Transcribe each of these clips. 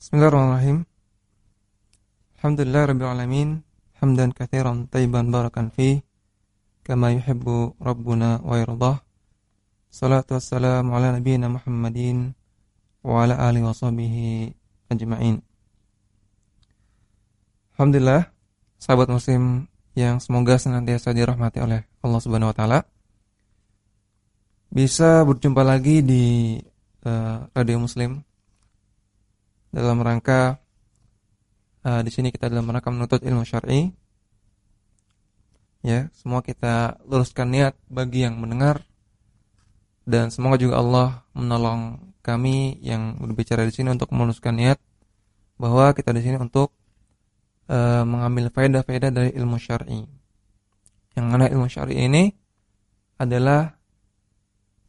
Bismillahirrahmanirrahim. Alhamdulillah rabbil alamin. Hamdan katsiran tayyiban barakan fi kama yuhibbu rabbuna wa yardah. Salatu wassalamu ala nabiyyina Muhammadin wa ala alihi wa sahbihi ajma'in. Alhamdulillah, sahabat muslim yang semoga senantiasa dirahmati oleh Allah Subhanahu wa taala. Bisa berjumpa lagi di uh, Radio Muslim dalam rangka uh, di sini kita dalam rangka menuntut ilmu syar'i. Ya, semua kita luruskan niat bagi yang mendengar dan semoga juga Allah menolong kami yang berbicara di sini untuk meluruskan niat bahwa kita di sini untuk uh, mengambil faedah-faedah dari ilmu syar'i. Yang mana ilmu syar'i ini adalah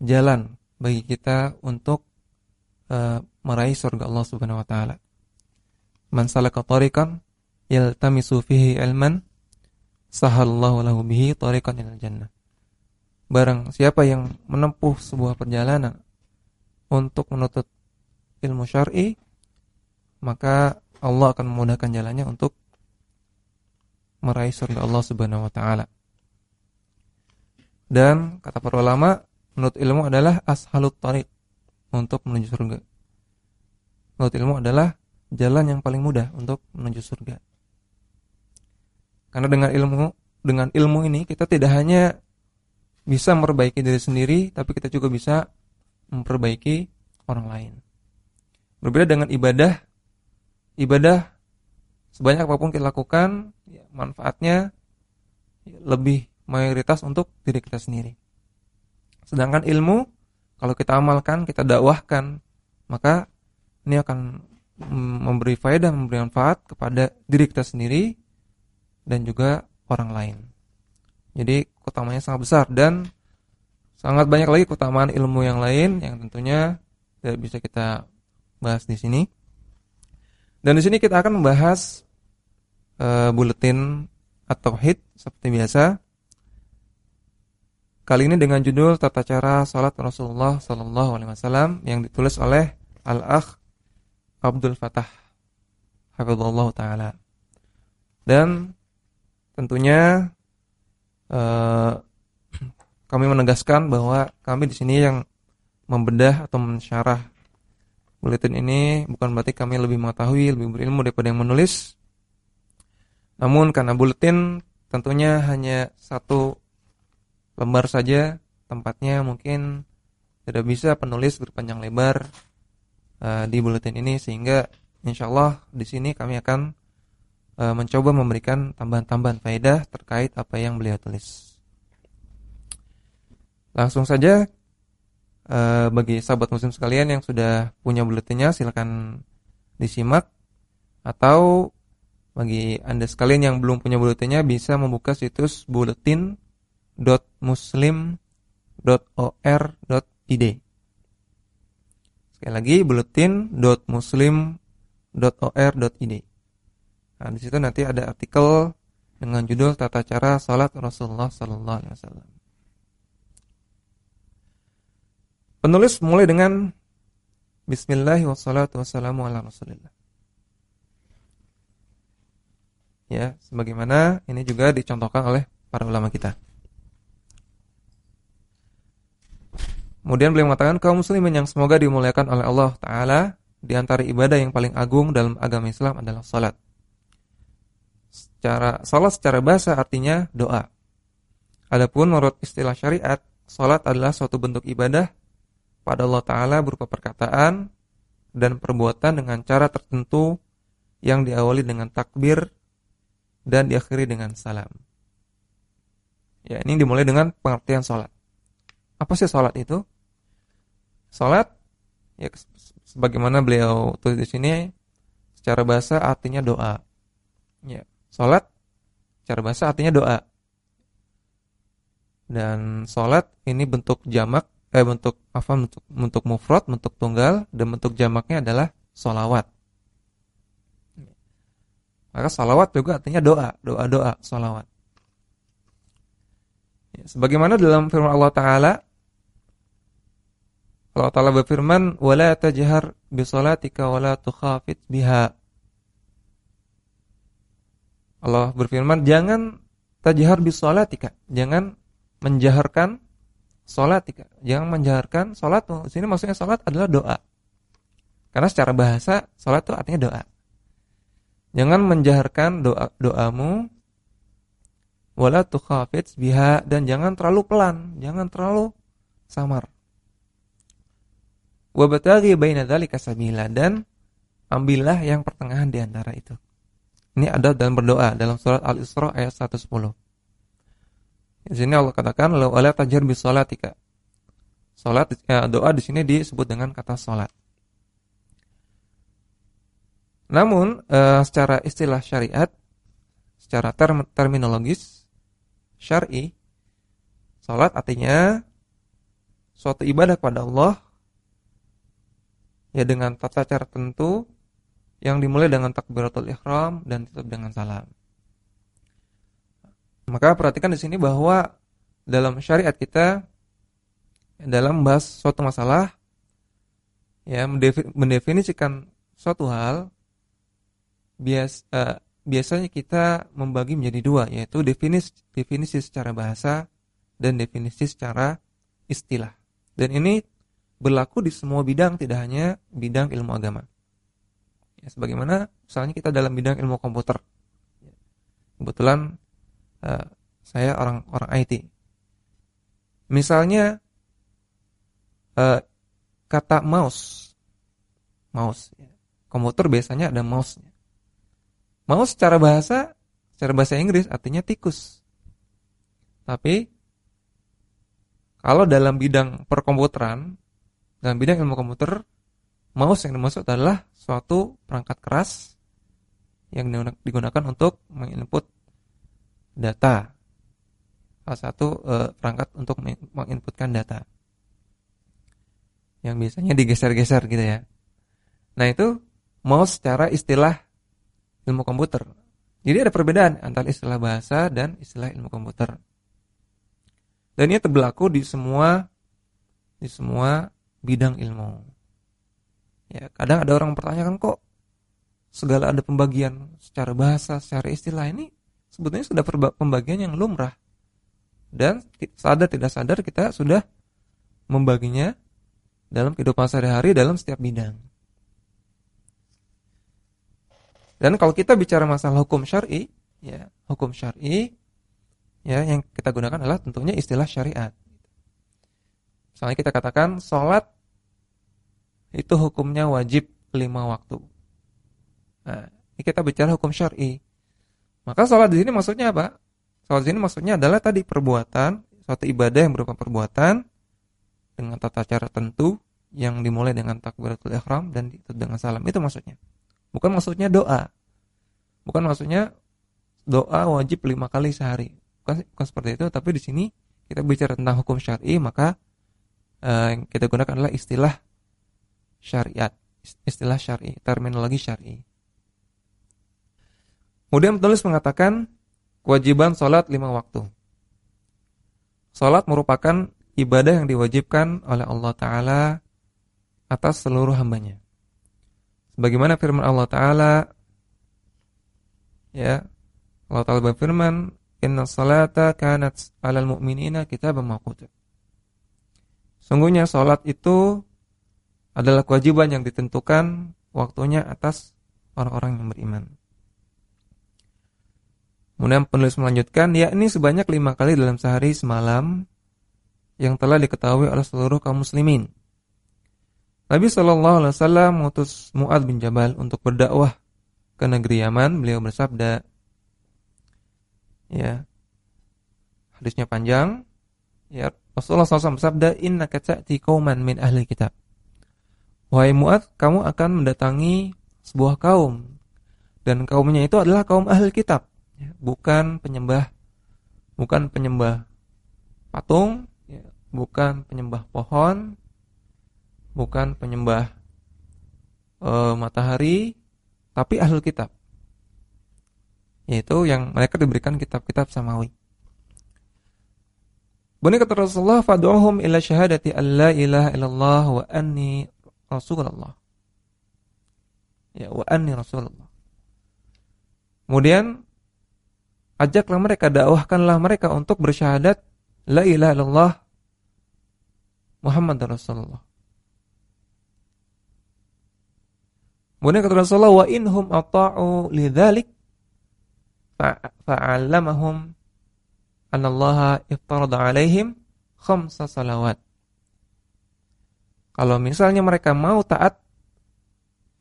jalan bagi kita untuk uh, meraih surga Allah Subhanahu wa taala. Man salaka tariqan yaltamisu fihi ilman sahallallahu lahu bihi tariqan ilal jannah. Barang siapa yang menempuh sebuah perjalanan untuk menuntut ilmu syar'i, maka Allah akan memudahkan jalannya untuk meraih surga Allah Subhanahu wa taala. Dan kata para ulama, menurut ilmu adalah ashalut tariq untuk menuju surga menurut ilmu adalah jalan yang paling mudah untuk menuju surga. Karena dengan ilmu dengan ilmu ini kita tidak hanya bisa memperbaiki diri sendiri, tapi kita juga bisa memperbaiki orang lain. Berbeda dengan ibadah, ibadah sebanyak apa pun kita lakukan, ya, manfaatnya lebih mayoritas untuk diri kita sendiri. Sedangkan ilmu, kalau kita amalkan, kita dakwahkan, maka ini akan memberi faedah, memberi manfaat kepada diri kita sendiri dan juga orang lain. Jadi keutamanya sangat besar dan sangat banyak lagi keutamaan ilmu yang lain yang tentunya tidak bisa kita bahas di sini. Dan di sini kita akan membahas uh, buletin atau hit seperti biasa. Kali ini dengan judul Tata Cara Salat Rasulullah Sallallahu Alaihi Wasallam yang ditulis oleh Al-Akh Abdul Fatah hafizallah taala. Dan tentunya eh, kami menegaskan bahwa kami di sini yang membedah atau mensyarah buletin ini bukan berarti kami lebih mengetahui, lebih berilmu daripada yang menulis. Namun karena buletin tentunya hanya satu lembar saja, tempatnya mungkin tidak bisa penulis berpanjang lebar uh, di buletin ini sehingga insya Allah di sini kami akan uh, mencoba memberikan tambahan-tambahan faedah terkait apa yang beliau tulis. Langsung saja uh, bagi sahabat muslim sekalian yang sudah punya buletinnya silakan disimak atau bagi Anda sekalian yang belum punya buletinnya bisa membuka situs buletin.muslim.or.id. Sekali lagi buletin.muslim.or.id. Nah, di situ nanti ada artikel dengan judul tata cara salat Rasulullah sallallahu alaihi wasallam. Penulis mulai dengan Bismillah wassalatu wassalamu ala rasulillah. Ya, sebagaimana ini juga dicontohkan oleh para ulama kita. Kemudian beliau mengatakan kaum muslimin yang semoga dimuliakan oleh Allah taala di antara ibadah yang paling agung dalam agama Islam adalah salat. Secara salat secara bahasa artinya doa. Adapun menurut istilah syariat, salat adalah suatu bentuk ibadah pada Allah taala berupa perkataan dan perbuatan dengan cara tertentu yang diawali dengan takbir dan diakhiri dengan salam. Ya, ini dimulai dengan pengertian salat. Apa sih salat itu? Salat ya sebagaimana beliau tulis di sini secara bahasa artinya doa. Ya, salat secara bahasa artinya doa. Dan salat ini bentuk jamak eh bentuk apa bentuk bentuk mufrad, bentuk tunggal dan bentuk jamaknya adalah solawat. Maka salawat juga artinya doa, doa-doa, salawat. Ya, sebagaimana dalam firman Allah Taala Allah Ta'ala berfirman, "Wala tajhar bi salatika wala tukhafit biha." Allah berfirman, "Jangan tajhar bi salatika." Jangan menjaharkan salatika. Jangan menjaharkan salatmu. Di sini maksudnya salat adalah doa. Karena secara bahasa salat itu artinya doa. Jangan menjaharkan doa doamu wala tukhafit biha dan jangan terlalu pelan, jangan terlalu samar. Wabtaghi baina dzalika sabila dan ambillah yang pertengahan di antara itu. Ini ada dalam berdoa dalam surat Al-Isra ayat 110. Di sini Allah katakan la wala tajhar bi salatika. Salat ya, doa di sini disebut dengan kata salat. Namun uh, secara istilah syariat, secara term terminologis syar'i, salat artinya suatu ibadah kepada Allah ya dengan tata cara tentu yang dimulai dengan takbiratul ihram dan tutup dengan salam. Maka perhatikan di sini bahwa dalam syariat kita dalam membahas suatu masalah ya mendefinisikan suatu hal bias uh, biasanya kita membagi menjadi dua yaitu definisi definisi secara bahasa dan definisi secara istilah. Dan ini berlaku di semua bidang tidak hanya bidang ilmu agama. Ya, sebagaimana misalnya kita dalam bidang ilmu komputer. Kebetulan uh, saya orang orang IT. Misalnya uh, kata mouse, mouse, ya. komputer biasanya ada mouse-nya. Mouse secara bahasa, secara bahasa Inggris artinya tikus. Tapi kalau dalam bidang perkomputeran, dalam bidang ilmu komputer, mouse yang dimaksud adalah suatu perangkat keras yang digunakan untuk menginput data. Salah satu e, perangkat untuk menginputkan data. Yang biasanya digeser-geser gitu ya. Nah, itu mouse secara istilah ilmu komputer. Jadi ada perbedaan antara istilah bahasa dan istilah ilmu komputer. Dan ini terberlaku di semua di semua bidang ilmu. Ya, kadang ada orang mempertanyakan kok segala ada pembagian secara bahasa, secara istilah ini sebetulnya sudah pembagian yang lumrah. Dan sadar tidak sadar kita sudah membaginya dalam kehidupan sehari-hari dalam setiap bidang. Dan kalau kita bicara masalah hukum syar'i, ya, hukum syar'i ya yang kita gunakan adalah tentunya istilah syariat. Misalnya kita katakan sholat itu hukumnya wajib lima waktu. Nah, ini kita bicara hukum syar'i. Maka sholat di sini maksudnya apa? Sholat di sini maksudnya adalah tadi perbuatan, suatu ibadah yang berupa perbuatan dengan tata cara tentu yang dimulai dengan takbiratul ihram dan ditutup dengan salam. Itu maksudnya. Bukan maksudnya doa. Bukan maksudnya doa wajib lima kali sehari. Bukan, bukan seperti itu. Tapi di sini kita bicara tentang hukum syari, maka uh, yang kita gunakan adalah istilah syariat, istilah syari, terminologi syari. Kemudian penulis mengatakan kewajiban sholat lima waktu. Sholat merupakan ibadah yang diwajibkan oleh Allah Ta'ala atas seluruh hambanya. Bagaimana firman Allah Ta'ala Ya Allah Ta'ala berfirman Inna salata kanat alal mu'minina kitaban mawquta Sungguhnya salat itu adalah kewajiban yang ditentukan waktunya atas orang-orang yang beriman. Kemudian penulis melanjutkan, yakni sebanyak lima kali dalam sehari semalam yang telah diketahui oleh seluruh kaum muslimin. Nabi Shallallahu Alaihi Wasallam mengutus Muad bin Jabal untuk berdakwah ke negeri Yaman. Beliau bersabda, ya hadisnya panjang. Ya Rasulullah SAW bersabda, Inna ta'ti kauman min ahli kitab. Wahai Muad, kamu akan mendatangi sebuah kaum dan kaumnya itu adalah kaum ahli kitab, ya, bukan penyembah, bukan penyembah patung, ya, bukan penyembah pohon, bukan penyembah e, matahari, tapi ahli kitab. Yaitu yang mereka diberikan kitab-kitab samawi. Benar kata Rasulullah, "Fad'uhum ila syahadati an la ilaha illallah wa anni Rasulullah." Ya, wa anni Rasulullah. Kemudian ajaklah mereka, dakwahkanlah mereka untuk bersyahadat la ilaha illallah Muhammad Rasulullah. Kemudian kata Rasulullah, "Wa inhum ata'u lidzalik fa'allamahum anallaha iftarada alaihim khamsa salawat. Kalau misalnya mereka mau taat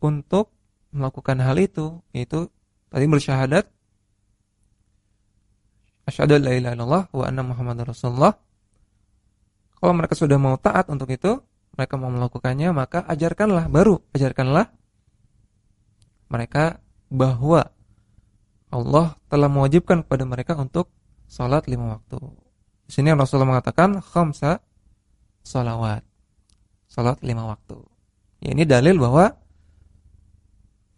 untuk melakukan hal itu, yaitu tadi bersyahadat asyhadu an la ilaha illallah wa anna muhammadar rasulullah. Kalau mereka sudah mau taat untuk itu, mereka mau melakukannya, maka ajarkanlah baru ajarkanlah mereka bahwa Allah telah mewajibkan kepada mereka untuk salat lima waktu. Di sini Rasulullah mengatakan khamsa salawat. Salat lima waktu. Ya, ini dalil bahwa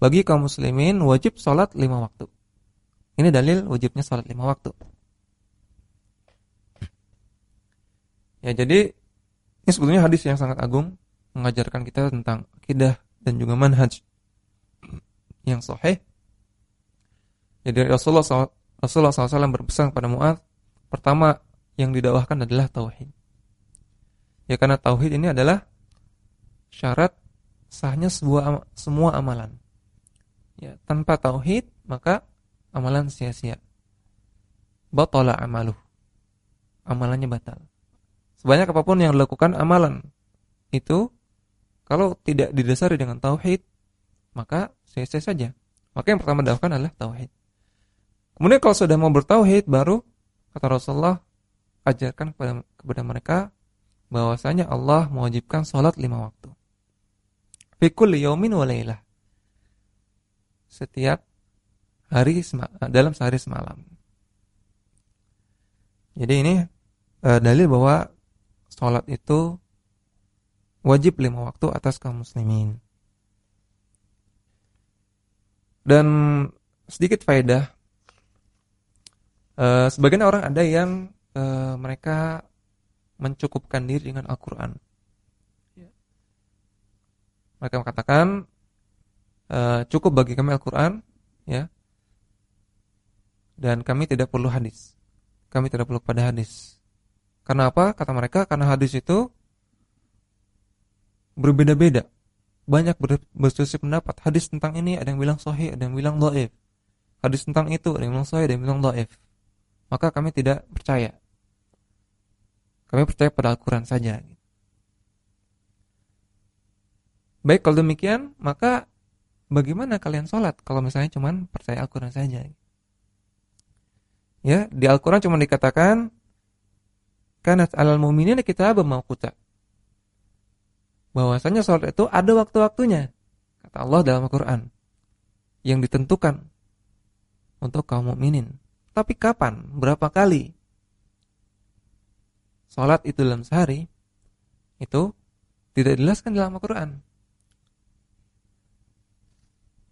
bagi kaum muslimin wajib salat lima waktu. Ini dalil wajibnya salat lima waktu. Ya, jadi ini sebetulnya hadis yang sangat agung mengajarkan kita tentang akidah dan juga manhaj yang sahih. Jadi Rasulullah Rasulullah SAW berpesan kepada Mu'ad Pertama yang didakwahkan adalah tauhid. Ya karena tauhid ini adalah Syarat sahnya sebuah semua amalan. Ya Tanpa tauhid maka amalan sia-sia. Batala amaluh. Amalannya batal. Sebanyak apa pun yang dilakukan amalan Itu Kalau tidak didasari dengan tauhid Maka sia-sia saja. Maka yang pertama didakwahkan adalah tauhid Kemudian kalau sudah mau bertauhid baru kata Rasulullah ajarkan kepada kepada mereka bahwasanya Allah mewajibkan salat lima waktu. Fi kulli yaumin wa. Setiap hari dalam sehari semalam. Jadi ini e, dalil bahwa salat itu wajib lima waktu atas kaum muslimin. Dan sedikit faedah Uh, sebagian orang ada yang uh, mereka mencukupkan diri dengan Al-Quran. Ya. Mereka mengatakan uh, cukup bagi kami Al-Quran, ya, dan kami tidak perlu hadis. Kami tidak perlu pada hadis. Karena apa? Kata mereka, karena hadis itu berbeda-beda. Banyak berselisih pendapat. Hadis tentang ini ada yang bilang sahih, ada yang bilang dhaif. Hadis tentang itu ada yang bilang sahih, ada yang bilang dhaif maka kami tidak percaya. Kami percaya pada Al-Quran saja. Baik kalau demikian, maka bagaimana kalian sholat kalau misalnya cuma percaya Al-Quran saja? Ya, di Al-Quran cuma dikatakan karena alal mu'minin kita mawquta. Bahwasanya sholat itu ada waktu-waktunya. Kata Allah dalam Al-Quran. Yang ditentukan untuk kaum mukminin. Tapi kapan? Berapa kali? Salat itu dalam sehari itu tidak dijelaskan dalam Al-Qur'an.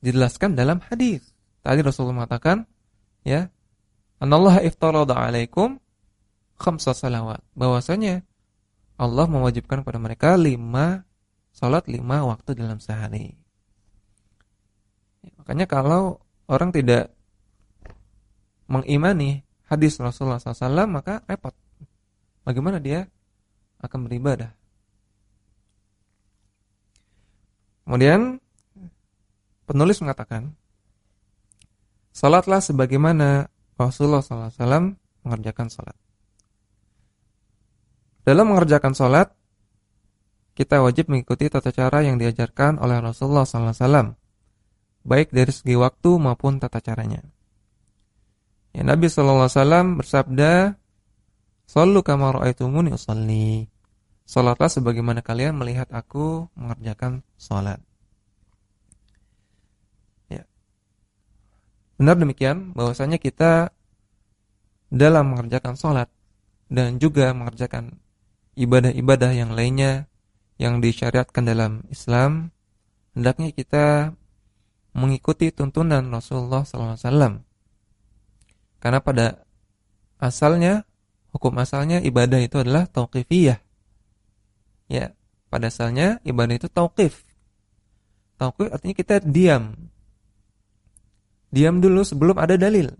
Dijelaskan dalam hadis. Tadi Rasulullah mengatakan, ya, "Anallaha iftarada 'alaikum khamsa salawat." Bahwasanya Allah mewajibkan kepada mereka lima salat lima waktu dalam sehari. Ya, makanya kalau orang tidak mengimani hadis Rasulullah SAW maka repot. Bagaimana dia akan beribadah? Kemudian penulis mengatakan, Salatlah sebagaimana Rasulullah SAW mengerjakan salat. Dalam mengerjakan salat, kita wajib mengikuti tata cara yang diajarkan oleh Rasulullah SAW, baik dari segi waktu maupun tata caranya. Ya, Nabi sallallahu alaihi wasallam bersabda, "Shallu kama raaitumuni usalli." Salatlah sebagaimana kalian melihat aku mengerjakan salat. Ya. Benar demikian bahwasanya kita dalam mengerjakan salat dan juga mengerjakan ibadah-ibadah yang lainnya yang disyariatkan dalam Islam, hendaknya kita mengikuti tuntunan Rasulullah sallallahu alaihi wasallam karena pada asalnya hukum asalnya ibadah itu adalah tauqifiyah. Ya, pada asalnya ibadah itu tauqif. Tauqif artinya kita diam. Diam dulu sebelum ada dalil.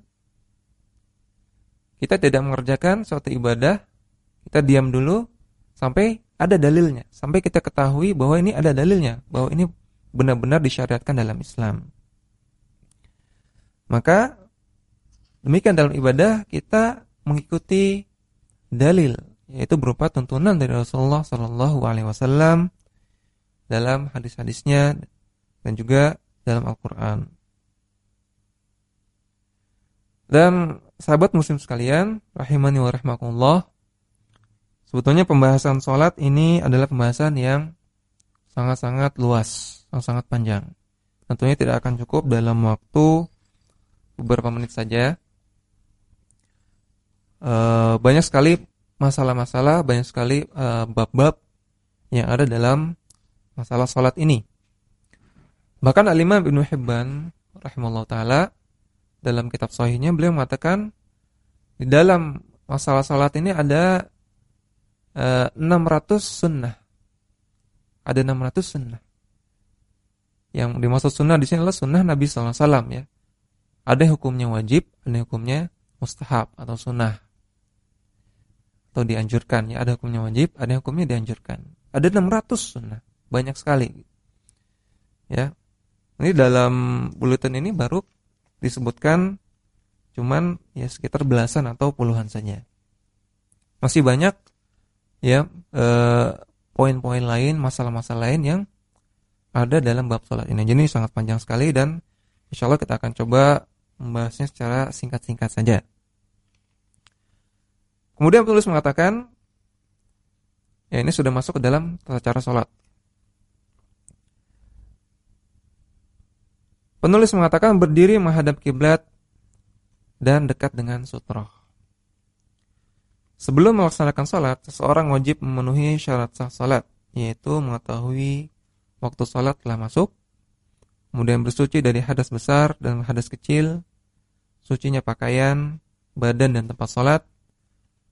Kita tidak mengerjakan suatu ibadah, kita diam dulu sampai ada dalilnya, sampai kita ketahui bahwa ini ada dalilnya, bahwa ini benar-benar disyariatkan dalam Islam. Maka demikian dalam ibadah kita mengikuti dalil yaitu berupa tuntunan dari Rasulullah Shallallahu alaihi wasallam dalam hadis-hadisnya dan juga dalam Al-Qur'an. Dan sahabat muslim sekalian, rahimani wa rahmakumullah, sebetulnya pembahasan sholat ini adalah pembahasan yang sangat-sangat luas, sangat-sangat panjang. Tentunya tidak akan cukup dalam waktu beberapa menit saja. E, banyak sekali masalah-masalah, banyak sekali eh, bab-bab e, yang ada dalam masalah sholat ini. Bahkan Al-Imam Ibnu Hibban rahimahullah taala dalam kitab sahihnya beliau mengatakan di dalam masalah sholat ini ada e, eh, 600 sunnah. Ada 600 sunnah. Yang dimaksud sunnah di sini adalah sunnah Nabi SAW ya. Ada hukumnya wajib, ada hukumnya mustahab atau sunnah. Atau dianjurkan ya, ada hukumnya wajib, ada hukumnya dianjurkan. Ada 600 sunnah, banyak sekali. Ya. Ini dalam bulletin ini baru disebutkan cuman ya sekitar belasan atau puluhan saja. Masih banyak ya eh, poin-poin lain, masalah-masalah lain yang ada dalam bab salat ini. Jadi sangat panjang sekali dan insya Allah kita akan coba membahasnya secara singkat-singkat saja. Kemudian penulis mengatakan, ya ini sudah masuk ke dalam tata cara sholat. Penulis mengatakan berdiri menghadap kiblat dan dekat dengan sutroh. Sebelum melaksanakan sholat, seseorang wajib memenuhi syarat sah sholat, yaitu mengetahui waktu sholat telah masuk, kemudian bersuci dari hadas besar dan hadas kecil, sucinya pakaian, badan dan tempat sholat,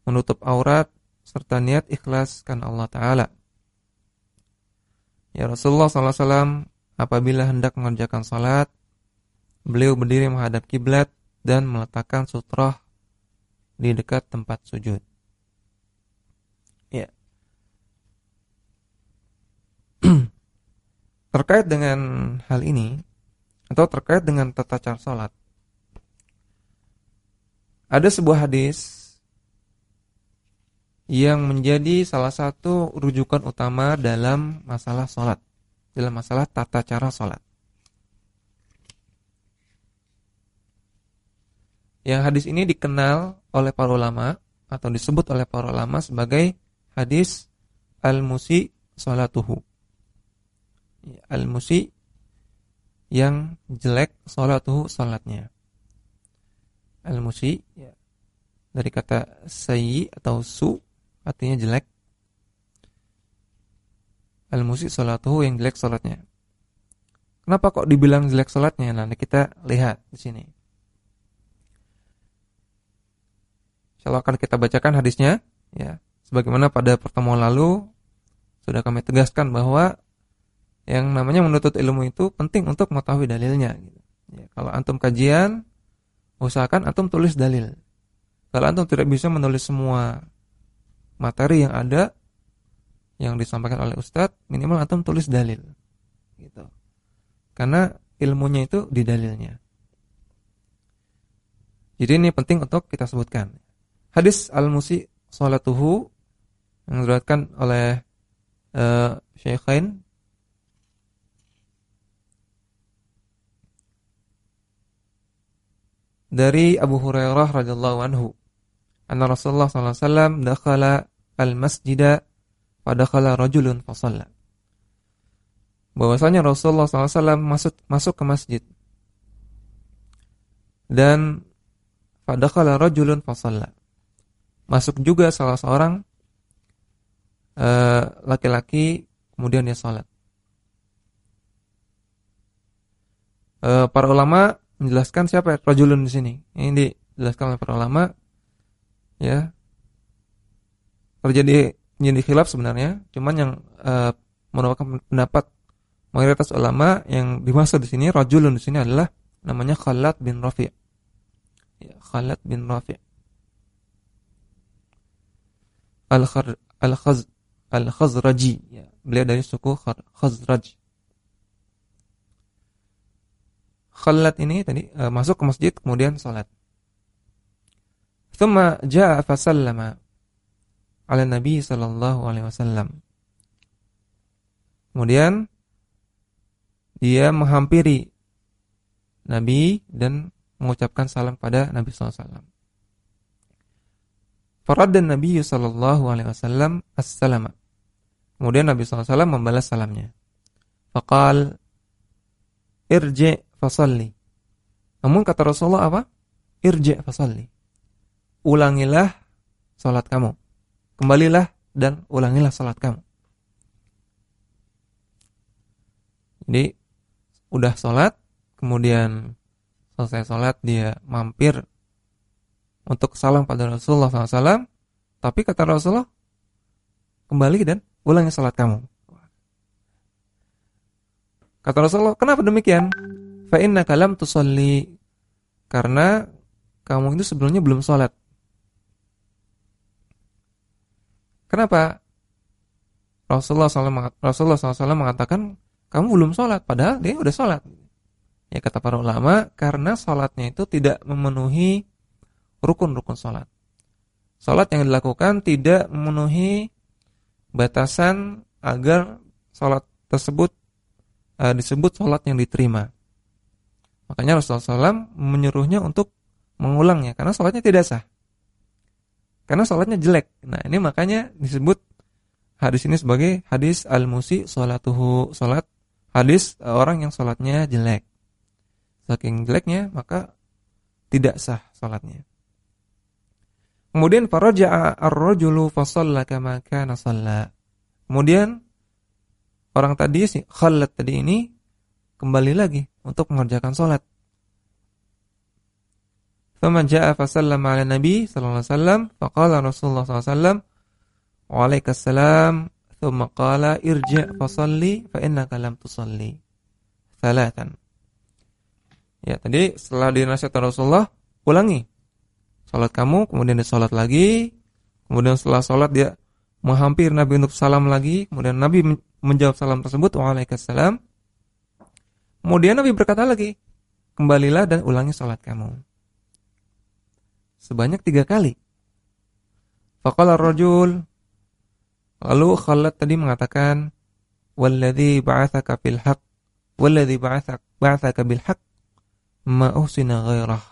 menutup aurat, serta niat ikhlas karena Allah Ta'ala. Ya Rasulullah SAW apabila hendak mengerjakan sholat, beliau berdiri menghadap kiblat dan meletakkan sutroh di dekat tempat sujud. Ya. terkait dengan hal ini atau terkait dengan tata cara sholat, ada sebuah hadis yang menjadi salah satu rujukan utama dalam masalah sholat, dalam masalah tata cara sholat. Yang hadis ini dikenal oleh para ulama atau disebut oleh para ulama sebagai hadis al-musi sholatuhu. Al-musi yang jelek sholatuhu sholatnya al-musi ya. dari kata sayyi atau su artinya jelek. Al-musi salatuhu yang jelek salatnya. Kenapa kok dibilang jelek salatnya? Nanti kita lihat di sini. Insyaallah akan kita bacakan hadisnya ya. Sebagaimana pada pertemuan lalu sudah kami tegaskan bahwa yang namanya menuntut ilmu itu penting untuk mengetahui dalilnya gitu. Ya, kalau antum kajian usahakan antum tulis dalil. Kalau antum tidak bisa menulis semua materi yang ada yang disampaikan oleh ustadz, minimal antum tulis dalil. Gitu. Karena ilmunya itu di dalilnya. Jadi ini penting untuk kita sebutkan. Hadis Al-Musi salatuhu yang diriwayatkan oleh uh, Syekhain dari Abu Hurairah radhiyallahu anhu anna Rasulullah sallallahu alaihi wasallam dakhala al-masjida fa dakhala rajulun fa bahwasanya Rasulullah SAW masuk masuk ke masjid. Dan fadakhala rajulun fasalla masuk juga salah seorang eh, laki-laki uh, kemudian dia salat uh, para ulama menjelaskan siapa rajulun di sini. Ini dijelaskan oleh para ulama ya. terjadi jadi khilaf sebenarnya, cuman yang uh, merupakan pendapat mayoritas ulama yang dimaksud di sini rajulun di sini adalah namanya Khalid bin Rafi'. Ya, Khalid bin Rafi'. Al-Khaz Al-Khaz Al-Khazraji, ya, beliau dari suku Khazraj. Khalid ini tadi uh, masuk ke masjid kemudian salat. Thumma jaa fa sallama ala Nabi sallallahu alaihi wasallam. Kemudian dia menghampiri Nabi dan mengucapkan salam pada Nabi alaihi wasallam. Faraddan Nabi sallallahu alaihi wasallam as-salama. Kemudian Nabi wasallam membalas salamnya. Faqal irji fasalli. Namun kata Rasulullah apa? Irji fasalli. Ulangilah salat kamu. Kembalilah dan ulangilah salat kamu. Jadi udah salat, kemudian selesai salat dia mampir untuk salam pada Rasulullah SAW. Tapi kata Rasulullah, kembali dan ulangi salat kamu. Kata Rasulullah, kenapa demikian? Fa inna kalam tusalli. Karena kamu itu sebelumnya belum sholat. Kenapa? Rasulullah SAW, mengatakan kamu belum sholat, padahal dia udah sholat. Ya kata para ulama, karena sholatnya itu tidak memenuhi rukun-rukun sholat. Sholat yang dilakukan tidak memenuhi batasan agar sholat tersebut uh, disebut sholat yang diterima. Makanya Rasulullah SAW menyuruhnya untuk mengulangnya karena sholatnya tidak sah. Karena sholatnya jelek. Nah ini makanya disebut hadis ini sebagai hadis al-musi sholatuhu sholat hadis orang yang sholatnya jelek. Saking jeleknya maka tidak sah sholatnya. Kemudian faraja'a ar-rajulu fa shalla kama kana shalla. Kemudian orang tadi si Khalid tadi ini kembali lagi untuk mengerjakan sholat. Thumma ja'a fa sallama ala Nabi sallallahu alaihi wasallam faqala Rasulullah sallallahu alaihi wasallam wa qala irji' fa shalli fa innaka lam tusalli. Thalathan. Ya, tadi setelah dinasihatkan Rasulullah, ulangi Salat kamu, kemudian dia salat lagi, kemudian setelah salat dia menghampir Nabi untuk salam lagi, kemudian Nabi menjawab salam tersebut, waalaikumsalam. Kemudian Nabi berkata lagi, kembalilah dan ulangi salat kamu. Sebanyak tiga kali. Faqala rajul Lalu Khalid tadi mengatakan, "Walladzi ba'atsaka bil haqq, walladzi ba'atsaka bil haqq, ma uhsina ghairah."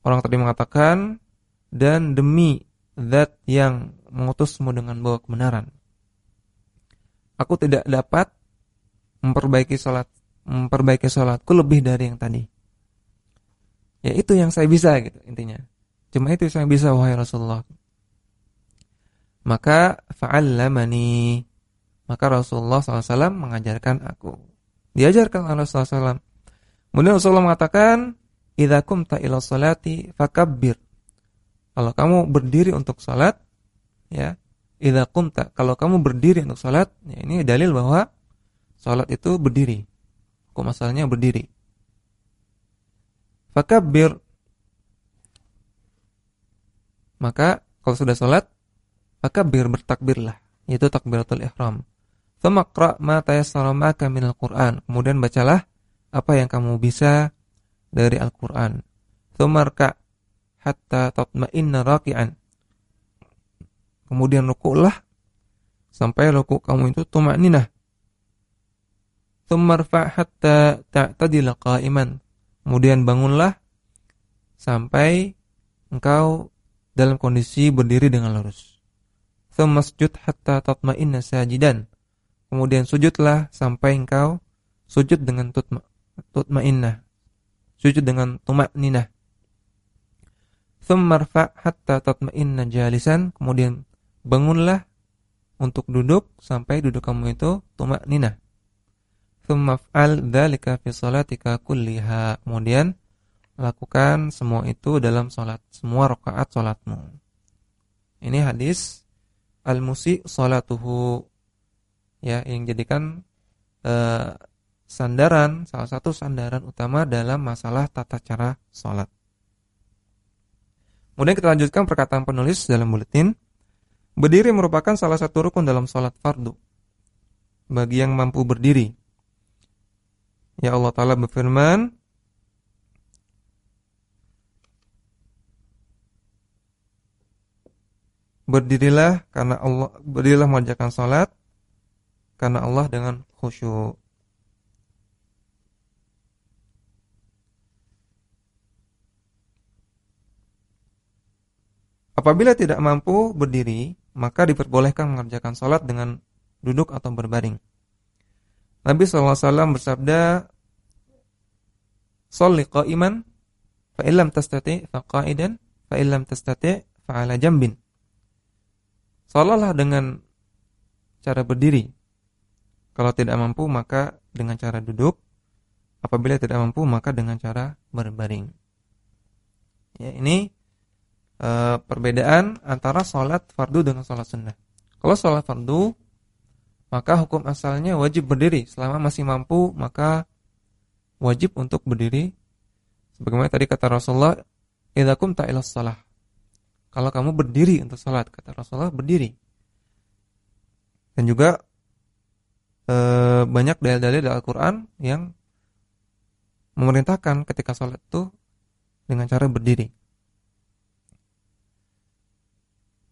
Orang tadi mengatakan dan demi zat yang mengutusmu dengan bawa kebenaran. Aku tidak dapat memperbaiki salat memperbaiki salatku lebih dari yang tadi. Ya itu yang saya bisa gitu intinya. Cuma itu yang saya bisa wahai Rasulullah. Maka fa'allamani maka Rasulullah SAW mengajarkan aku. Diajarkan oleh Rasulullah SAW. Kemudian Rasulullah mengatakan, idza kumta ila salati fakabbir. Kalau kamu berdiri untuk salat, ya, idza kumta, kalau kamu berdiri untuk salat, ya ini dalil bahwa salat itu berdiri. Kok masalahnya berdiri. Fakabbir. Maka kalau sudah salat, fakabbir bertakbirlah, yaitu takbiratul ihram. Tsumma ma tayassara ma'aka minal Qur'an. Kemudian bacalah apa yang kamu bisa dari Al-Quran. Thumarka hatta tatma'inna raki'an. Kemudian rukuklah sampai rukuk kamu itu tuma'ninah. Thumarfa hatta ta'tadila qa'iman. Kemudian bangunlah sampai engkau dalam kondisi berdiri dengan lurus. Thumasjud hatta tatma'inna sajidan. Kemudian sujudlah sampai engkau sujud dengan tutma, sujud dengan tumak ninah. Thummarfa hatta tatma'inna jalisan, kemudian bangunlah untuk duduk sampai duduk kamu itu tumak ninah. Thummaf'al dzalika fi salatika kulliha. Kemudian lakukan semua itu dalam salat semua rakaat salatmu. Ini hadis al-musi salatuhu. Ya, yang jadikan uh, sandaran, salah satu sandaran utama dalam masalah tata cara salat. Kemudian kita lanjutkan perkataan penulis dalam buletin. Berdiri merupakan salah satu rukun dalam salat fardu. Bagi yang mampu berdiri. Ya Allah Ta'ala berfirman, Berdirilah karena Allah berdirilah mengerjakan salat karena Allah dengan khusyuk. Apabila tidak mampu berdiri, maka diperbolehkan mengerjakan salat dengan duduk atau berbaring. Nabi SAW bersabda, "Shalli qa'iman fa illam tastati' fa qa'idan fa illam tastati' fa 'ala jambin." Salatlah dengan cara berdiri. Kalau tidak mampu maka dengan cara duduk. Apabila tidak mampu maka dengan cara berbaring. Ya, ini e, perbedaan antara salat fardu dengan salat sunnah. Kalau salat fardu maka hukum asalnya wajib berdiri selama masih mampu maka wajib untuk berdiri sebagaimana tadi kata Rasulullah idza kumta ila shalah kalau kamu berdiri untuk salat kata Rasulullah berdiri. Dan juga e, banyak dalil-dalil dari Al-Qur'an yang memerintahkan ketika salat itu dengan cara berdiri.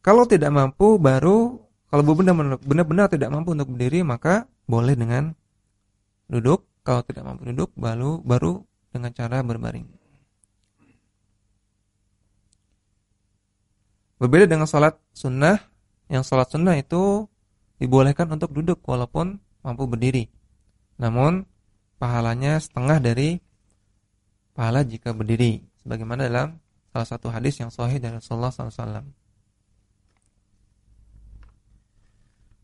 Kalau tidak mampu baru kalau benar-benar tidak mampu untuk berdiri maka boleh dengan duduk. Kalau tidak mampu duduk baru baru dengan cara berbaring. Berbeda dengan sholat sunnah, yang sholat sunnah itu dibolehkan untuk duduk walaupun mampu berdiri. Namun pahalanya setengah dari pahala jika berdiri, sebagaimana dalam salah satu hadis yang sahih dari Rasulullah SAW.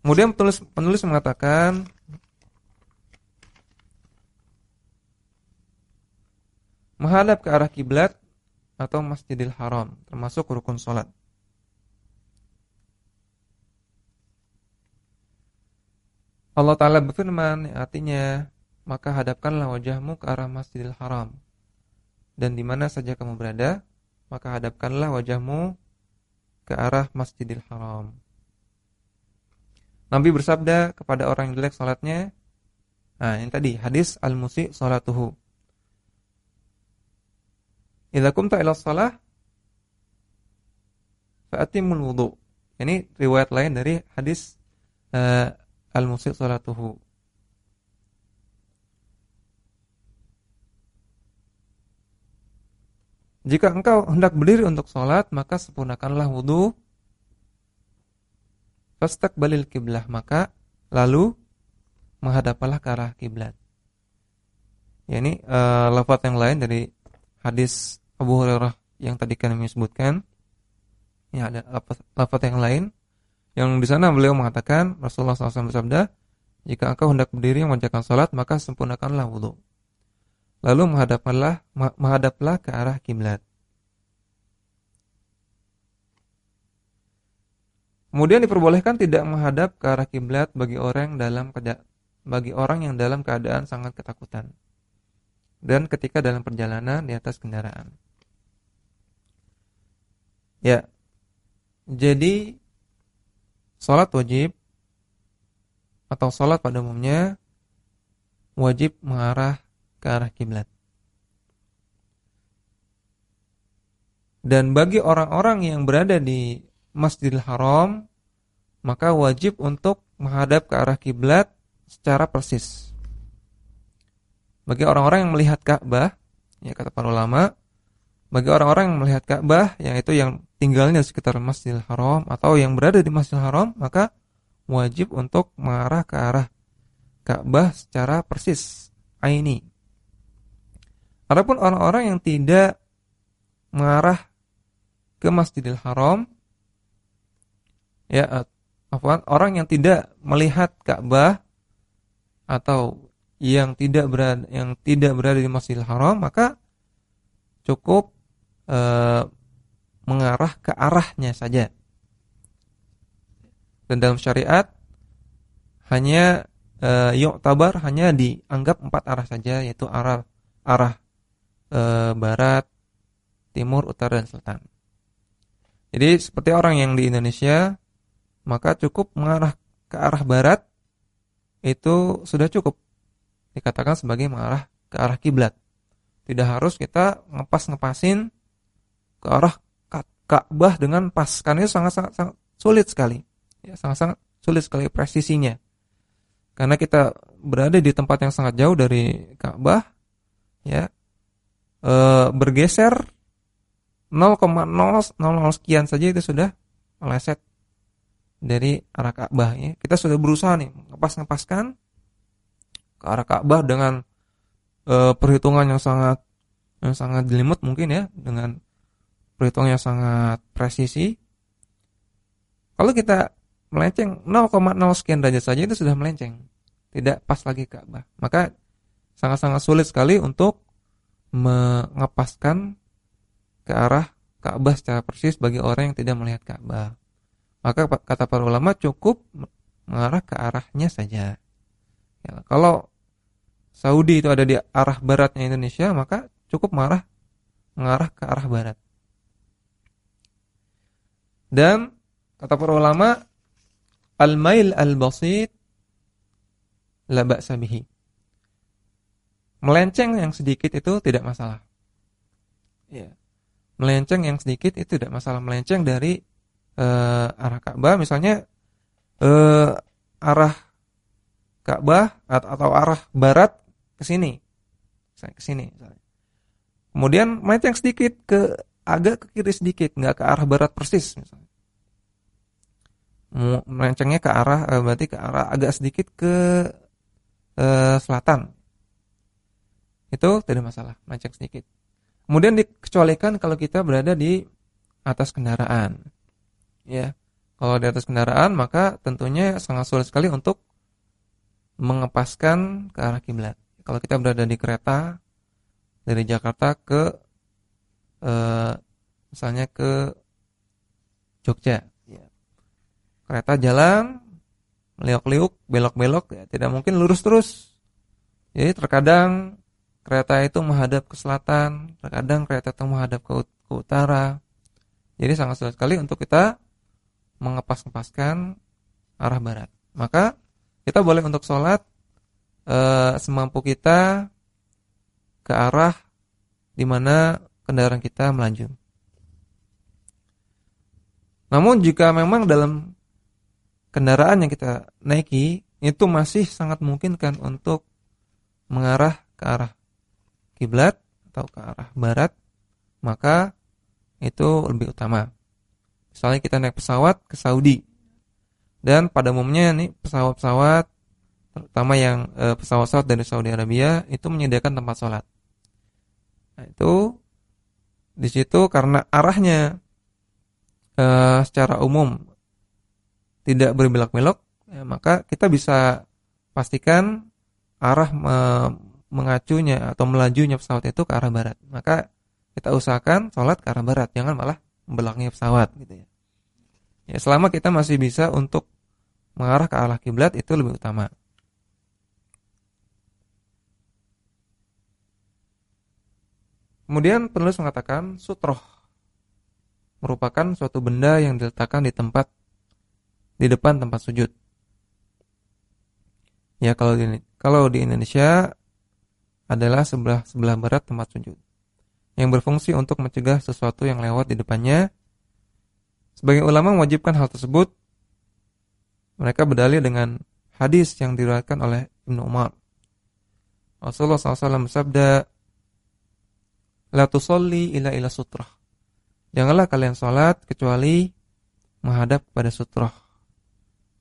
Kemudian penulis, penulis mengatakan menghadap ke arah kiblat atau Masjidil Haram termasuk rukun sholat. Allah Ta'ala berfirman artinya maka hadapkanlah wajahmu ke arah Masjidil Haram dan di mana saja kamu berada maka hadapkanlah wajahmu ke arah Masjidil Haram. Nabi bersabda kepada orang yang jelek salatnya, nah ini tadi hadis al-musi salatuhu. Idza kumta ila shalah fa'atimul wudu. Ini riwayat lain dari hadis uh, al-musyi' salatuhu. Jika engkau hendak berdiri untuk sholat, maka sempurnakanlah wudhu. Balil kiblah, maka lalu menghadaplah ke arah kiblat. Ya ini uh, lafaz yang lain dari hadis Abu Hurairah yang tadi kami sebutkan. Ya ada lafaz yang lain yang di sana beliau mengatakan Rasulullah SAW bersabda, jika engkau hendak berdiri mengerjakan salat maka sempurnakanlah wudhu. Lalu menghadaplah menghadaplah ke arah kiblat. Kemudian diperbolehkan tidak menghadap ke arah kiblat bagi orang dalam bagi orang yang dalam keadaan sangat ketakutan dan ketika dalam perjalanan di atas kendaraan. Ya. Jadi Salat wajib atau salat pada umumnya wajib mengarah ke arah kiblat. Dan bagi orang-orang yang berada di Masjidil Haram maka wajib untuk menghadap ke arah kiblat secara persis. Bagi orang-orang yang melihat Ka'bah, ya kata para ulama, bagi orang-orang yang melihat Ka'bah, yaitu yang tinggalnya di sekitar Masjidil Haram atau yang berada di Masjidil Haram, maka wajib untuk mengarah ke arah Ka'bah secara persis, aini. Adapun orang-orang yang tidak mengarah ke Masjidil Haram, ya apa orang yang tidak melihat Ka'bah atau yang tidak berada yang tidak berada di Masjidil Haram, maka cukup eh, mengarah ke arahnya saja. Dan dalam syariat hanya uh, tabar hanya dianggap empat arah saja yaitu arah arah uh, barat, timur, utara dan selatan. Jadi seperti orang yang di Indonesia maka cukup mengarah ke arah barat itu sudah cukup dikatakan sebagai mengarah ke arah kiblat. Tidak harus kita ngepas-ngepasin ke arah Ka'bah dengan pas karena itu sangat-sangat sangat sulit sekali. Ya, sangat-sangat sulit sekali presisinya. Karena kita berada di tempat yang sangat jauh dari Ka'bah ya. E, bergeser 0,000 sekian saja itu sudah meleset dari arah Ka'bah ya. Kita sudah berusaha nih ngepas-ngepaskan ke arah Ka'bah dengan e, perhitungan yang sangat yang sangat jelimet mungkin ya dengan perhitungan yang sangat presisi. Kalau kita melenceng 0,0 sekian derajat saja itu sudah melenceng. Tidak pas lagi Ka'bah. Maka sangat-sangat sulit sekali untuk mengepaskan ke arah Ka'bah secara persis bagi orang yang tidak melihat Ka'bah. Maka kata para ulama cukup mengarah ke arahnya saja. Ya, kalau Saudi itu ada di arah baratnya Indonesia, maka cukup mengarah mengarah ke arah barat. Dan kata para ulama, al-mail al-basit la ba'sa bihi. Melenceng yang sedikit itu tidak masalah. Ya. Melenceng yang sedikit itu tidak masalah. Melenceng dari uh, arah Ka'bah misalnya uh, arah Ka'bah atau, arah barat ke sini. Ke sini Kemudian melenceng sedikit ke agak ke kiri sedikit, nggak ke arah barat persis misalnya. Melencengnya ke arah uh, berarti ke arah agak sedikit ke uh, selatan. Itu tidak masalah, melenceng sedikit. Kemudian dikecualikan kalau kita berada di atas kendaraan ya. Kalau di atas kendaraan maka tentunya sangat sulit sekali untuk mengepaskan ke arah kiblat. Kalau kita berada di kereta dari Jakarta ke eh, misalnya ke Jogja, ya. kereta jalan meliuk-liuk, belok-belok, ya, tidak mungkin lurus terus. Jadi terkadang kereta itu menghadap ke selatan, terkadang kereta itu menghadap ke, ke utara. Jadi sangat sulit sekali untuk kita mengepas-ngepaskan arah barat. Maka kita boleh untuk sholat e, semampu kita ke arah di mana kendaraan kita melaju. Namun jika memang dalam kendaraan yang kita naiki itu masih sangat memungkinkan untuk mengarah ke arah kiblat atau ke arah barat, maka itu lebih utama. Misalnya kita naik pesawat ke Saudi. Dan pada umumnya nih pesawat-pesawat terutama yang e, pesawat-pesawat dari Saudi Arabia itu menyediakan tempat sholat. Nah, itu di situ karena arahnya e, secara umum tidak berbelok-belok, ya, maka kita bisa pastikan arah e, mengacunya atau melajunya pesawat itu ke arah barat. Maka kita usahakan sholat ke arah barat, jangan malah belakangnya pesawat gitu ya. Ya selama kita masih bisa untuk mengarah ke arah kiblat itu lebih utama. Kemudian penulis mengatakan sutroh merupakan suatu benda yang diletakkan di tempat di depan tempat sujud. Ya kalau di kalau di Indonesia adalah sebelah sebelah barat tempat sujud yang berfungsi untuk mencegah sesuatu yang lewat di depannya. Sebagai ulama mewajibkan hal tersebut. Mereka berdalil dengan hadis yang diriwayatkan oleh Ibnu Umar. Rasulullah SAW bersabda, La tusalli ila ila sutrah. Janganlah kalian sholat kecuali menghadap pada sutrah.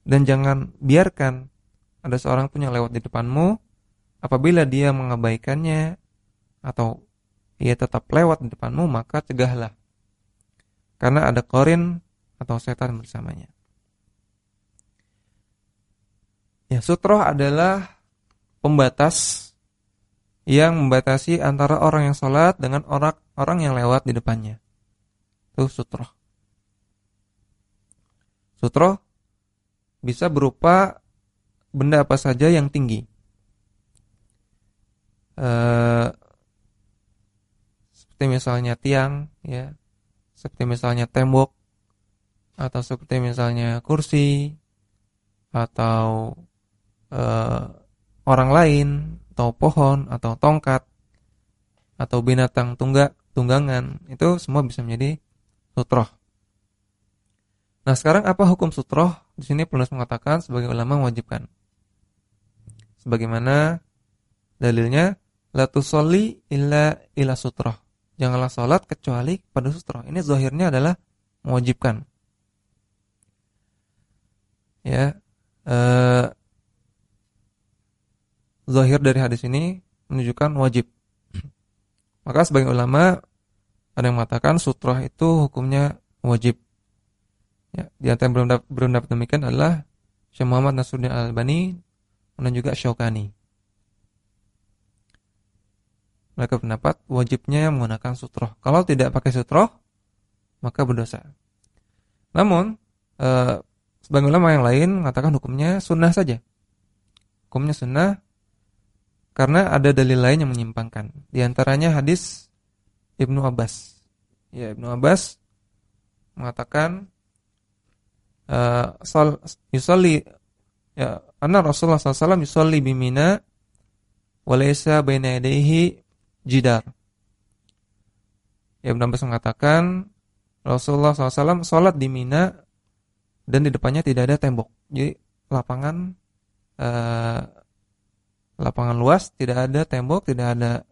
Dan jangan biarkan ada seorang pun yang lewat di depanmu apabila dia mengabaikannya atau ia tetap lewat di depanmu maka cegahlah. Karena ada korin atau setan bersamanya. Ya, sutroh adalah pembatas yang membatasi antara orang yang sholat dengan orang orang yang lewat di depannya. Itu sutroh. Sutroh bisa berupa benda apa saja yang tinggi. Uh, seperti misalnya tiang, ya, seperti misalnya tembok, atau seperti misalnya kursi, atau uh, orang lain, atau pohon, atau tongkat, atau binatang tunggak, tunggangan, itu semua bisa menjadi sutroh. Nah sekarang apa hukum sutroh? Di sini penulis mengatakan sebagai ulama mewajibkan. Sebagaimana dalilnya la tusolli illa ila sutroh. Janganlah sholat kecuali pada sutroh. Ini zahirnya adalah mewajibkan. Ya, eh, zahir dari hadis ini menunjukkan wajib. Maka sebagai ulama ada yang mengatakan sutroh itu hukumnya wajib. Ya, di antara yang berpendapat, berpendapat demikian adalah Syekh Muhammad Nasruddin Al-Albani dan juga Syaukani. Mereka pendapat wajibnya menggunakan sutroh. Kalau tidak pakai sutroh, maka berdosa. Namun, eh, sebagai ulama yang lain mengatakan hukumnya sunnah saja. Hukumnya sunnah karena ada dalil lain yang menyimpangkan. Di antaranya hadis Ibnu Abbas. Ya, Ibnu Abbas mengatakan uh, yusalli ya anna Rasulullah SAW yusalli bimina walaysa baina yadayhi jidar. Ya Ibnu Abbas mengatakan Rasulullah SAW sholat di Mina dan di depannya tidak ada tembok. Jadi lapangan uh, lapangan luas, tidak ada tembok, tidak ada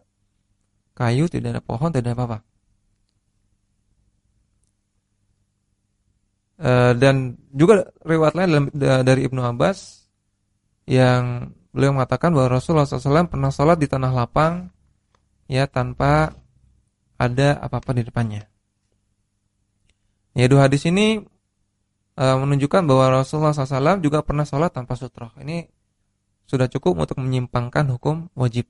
kayu, tidak ada pohon, tidak ada apa-apa. Eh, dan juga riwayat lain dari Ibnu Abbas yang beliau mengatakan bahwa Rasulullah SAW pernah sholat di tanah lapang ya tanpa ada apa-apa di depannya. Ya dua hadis ini e, menunjukkan bahwa Rasulullah SAW juga pernah sholat tanpa sutroh. Ini sudah cukup untuk menyimpangkan hukum wajib.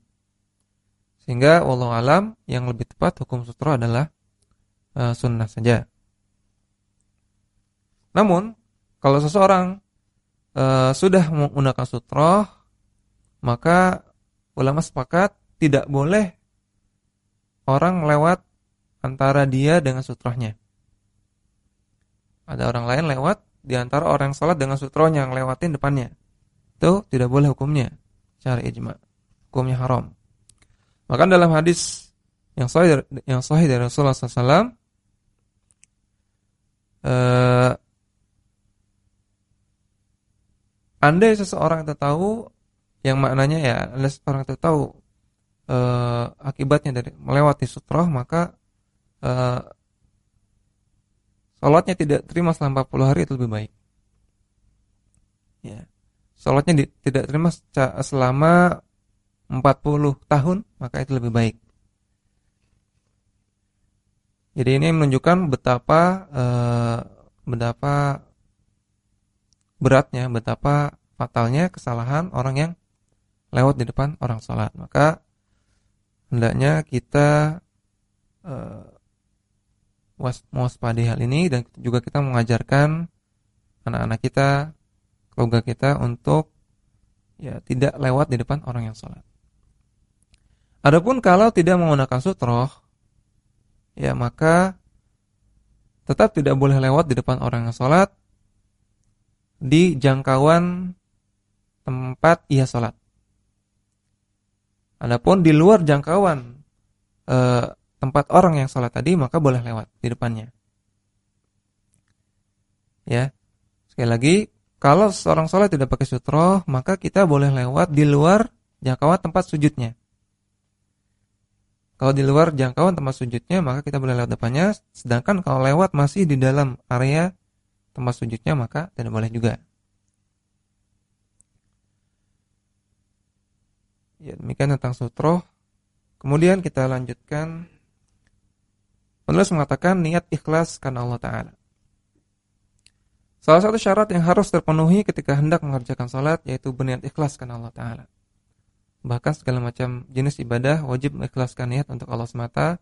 Sehingga Allah alam yang lebih tepat hukum sutroh adalah e, sunnah saja. Namun, kalau seseorang e, sudah menggunakan sutroh, maka ulama sepakat tidak boleh orang lewat antara dia dengan sutrohnya. Ada orang lain lewat di antara orang sholat dengan sutrohnya yang lewatin depannya. Itu tidak boleh hukumnya. Cari ijma. Hukumnya haram. Maka dalam hadis yang sahih yang sahih dari Rasulullah SAW, eh, Andai seseorang itu tahu yang maknanya ya, andai seseorang itu tahu e, akibatnya dari melewati sutroh maka e, sholatnya tidak terima selama 40 hari itu lebih baik. Ya. Sholatnya di, tidak terima selama 40 tahun maka itu lebih baik. Jadi ini menunjukkan betapa e, betapa beratnya, betapa fatalnya kesalahan orang yang lewat di depan orang sholat. Maka hendaknya kita uh, mewaspadai hal ini dan juga kita mengajarkan anak-anak kita, keluarga kita untuk ya tidak lewat di depan orang yang sholat. Adapun kalau tidak menggunakan sutroh, ya maka tetap tidak boleh lewat di depan orang yang sholat di jangkauan tempat ia sholat. Adapun di luar jangkauan e, tempat orang yang sholat tadi maka boleh lewat di depannya. Ya, sekali lagi kalau seorang sholat tidak pakai sutroh maka kita boleh lewat di luar jangkauan tempat sujudnya. Kalau di luar jangkauan tempat sujudnya maka kita boleh lewat depannya. Sedangkan kalau lewat masih di dalam area tempat sujudnya maka tidak boleh juga. Ya, demikian tentang sutroh. Kemudian kita lanjutkan. Penulis mengatakan niat ikhlas karena Allah Ta'ala. Salah satu syarat yang harus terpenuhi ketika hendak mengerjakan salat yaitu berniat ikhlas karena Allah Ta'ala. Bahkan segala macam jenis ibadah wajib mengikhlaskan niat untuk Allah semata.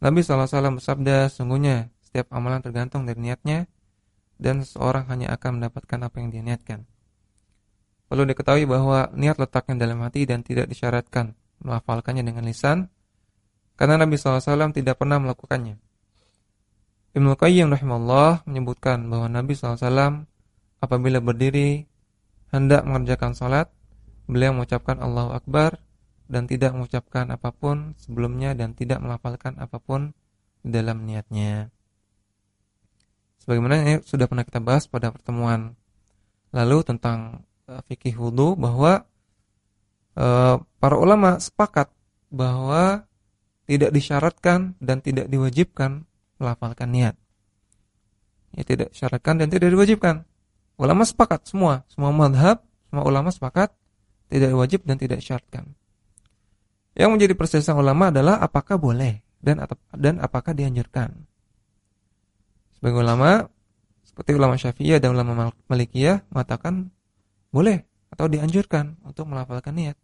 Nabi SAW bersabda, sungguhnya setiap amalan tergantung dari niatnya dan seorang hanya akan mendapatkan apa yang dia niatkan. Perlu diketahui bahwa niat letaknya dalam hati dan tidak disyaratkan melafalkannya dengan lisan karena Nabi SAW tidak pernah melakukannya. Ibnu Qayyim rahimahullah menyebutkan bahwa Nabi SAW apabila berdiri hendak mengerjakan salat, beliau mengucapkan Allahu Akbar dan tidak mengucapkan apa pun sebelumnya dan tidak melafalkan apa pun dalam niatnya. Sebagaimana ini sudah pernah kita bahas pada pertemuan lalu tentang uh, fikih wudu bahwa uh, para ulama sepakat bahwa tidak disyaratkan dan tidak diwajibkan melafalkan niat. Ya tidak disyaratkan dan tidak diwajibkan. Ulama sepakat semua, semua madhab, semua ulama sepakat tidak wajib dan tidak disyaratkan. Yang menjadi perselisihan ulama adalah apakah boleh dan dan apakah dianjurkan. Sebagai ulama seperti ulama Syafi'iyah dan ulama Malikiyah mengatakan boleh atau dianjurkan untuk melafalkan niat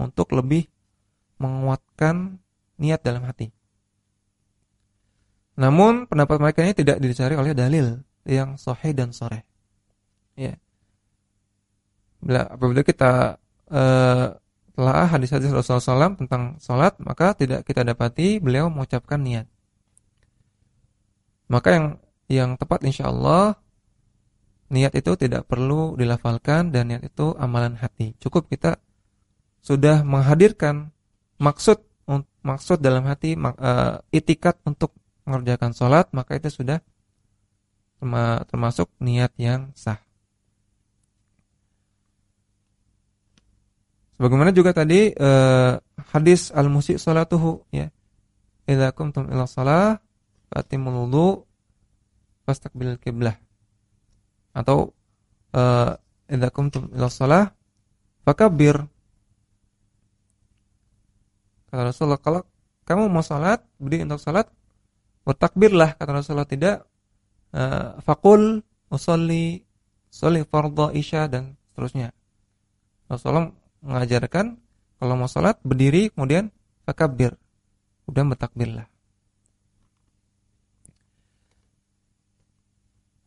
untuk lebih menguatkan niat dalam hati. Namun pendapat mereka ini tidak dicari oleh dalil yang sahih dan sore. Ya. Bila apabila kita uh, telah hadis-hadis Rasulullah SAW tentang sholat, maka tidak kita dapati beliau mengucapkan niat. Maka yang yang tepat insya Allah niat itu tidak perlu dilafalkan dan niat itu amalan hati. Cukup kita sudah menghadirkan maksud maksud dalam hati uh, itikat untuk mengerjakan sholat, maka itu sudah termasuk niat yang sah. Sebagaimana juga tadi uh, hadis al-musi salatuhu ya. Idza kumtum ila shalah fatimul fastaqbilul qiblah. Atau uh, idza kumtum ila shalah fakabbir. Kata Rasulullah kalau kamu mau salat, berdiri untuk salat, bertakbirlah kata Rasulullah tidak uh, faqul usolli sholli fardhu isya dan seterusnya. Rasulullah mengajarkan kalau mau sholat berdiri kemudian fakabir. Kemudian bertakbirlah.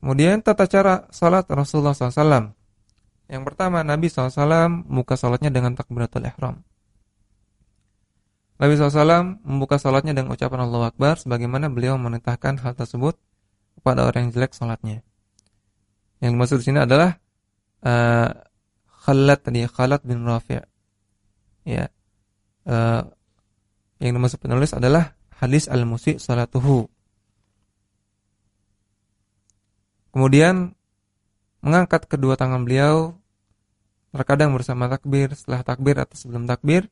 Kemudian tata cara sholat Rasulullah SAW. Yang pertama Nabi SAW membuka sholatnya dengan takbiratul ihram. Nabi SAW membuka sholatnya dengan ucapan Allah Akbar sebagaimana beliau menentahkan hal tersebut kepada orang yang jelek sholatnya. Yang dimaksud di sini adalah uh, Khalat tadi Khalat bin Rafi' ya uh, yang dimaksud penulis adalah hadis al-musi salatuhu kemudian mengangkat kedua tangan beliau terkadang bersama takbir setelah takbir atau sebelum takbir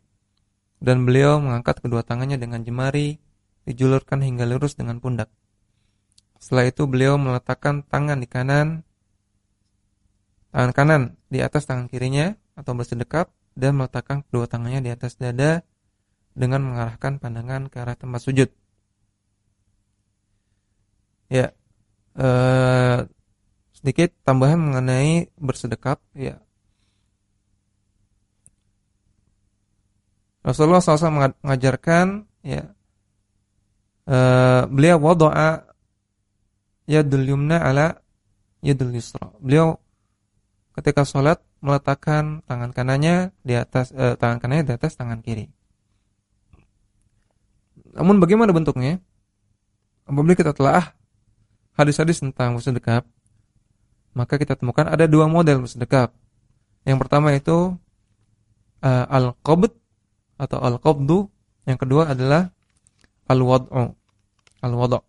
dan beliau mengangkat kedua tangannya dengan jemari dijulurkan hingga lurus dengan pundak setelah itu beliau meletakkan tangan di kanan tangan kanan di atas tangan kirinya atau bersedekap dan meletakkan kedua tangannya di atas dada dengan mengarahkan pandangan ke arah tempat sujud. Ya, eh, sedikit tambahan mengenai bersedekap. Ya, Rasulullah SAW mengajarkan, ya, eh, beliau wadoa yadul yumna ala yadul yusra. Beliau ketika sholat meletakkan tangan kanannya di atas eh, tangan kanannya di atas tangan kiri. Namun bagaimana bentuknya? Apabila kita telah hadis-hadis tentang bersedekap, maka kita temukan ada dua model bersedekap. Yang pertama itu uh, al-qabd atau al-qabdu, yang kedua adalah al-wad'u. Al-wad'u.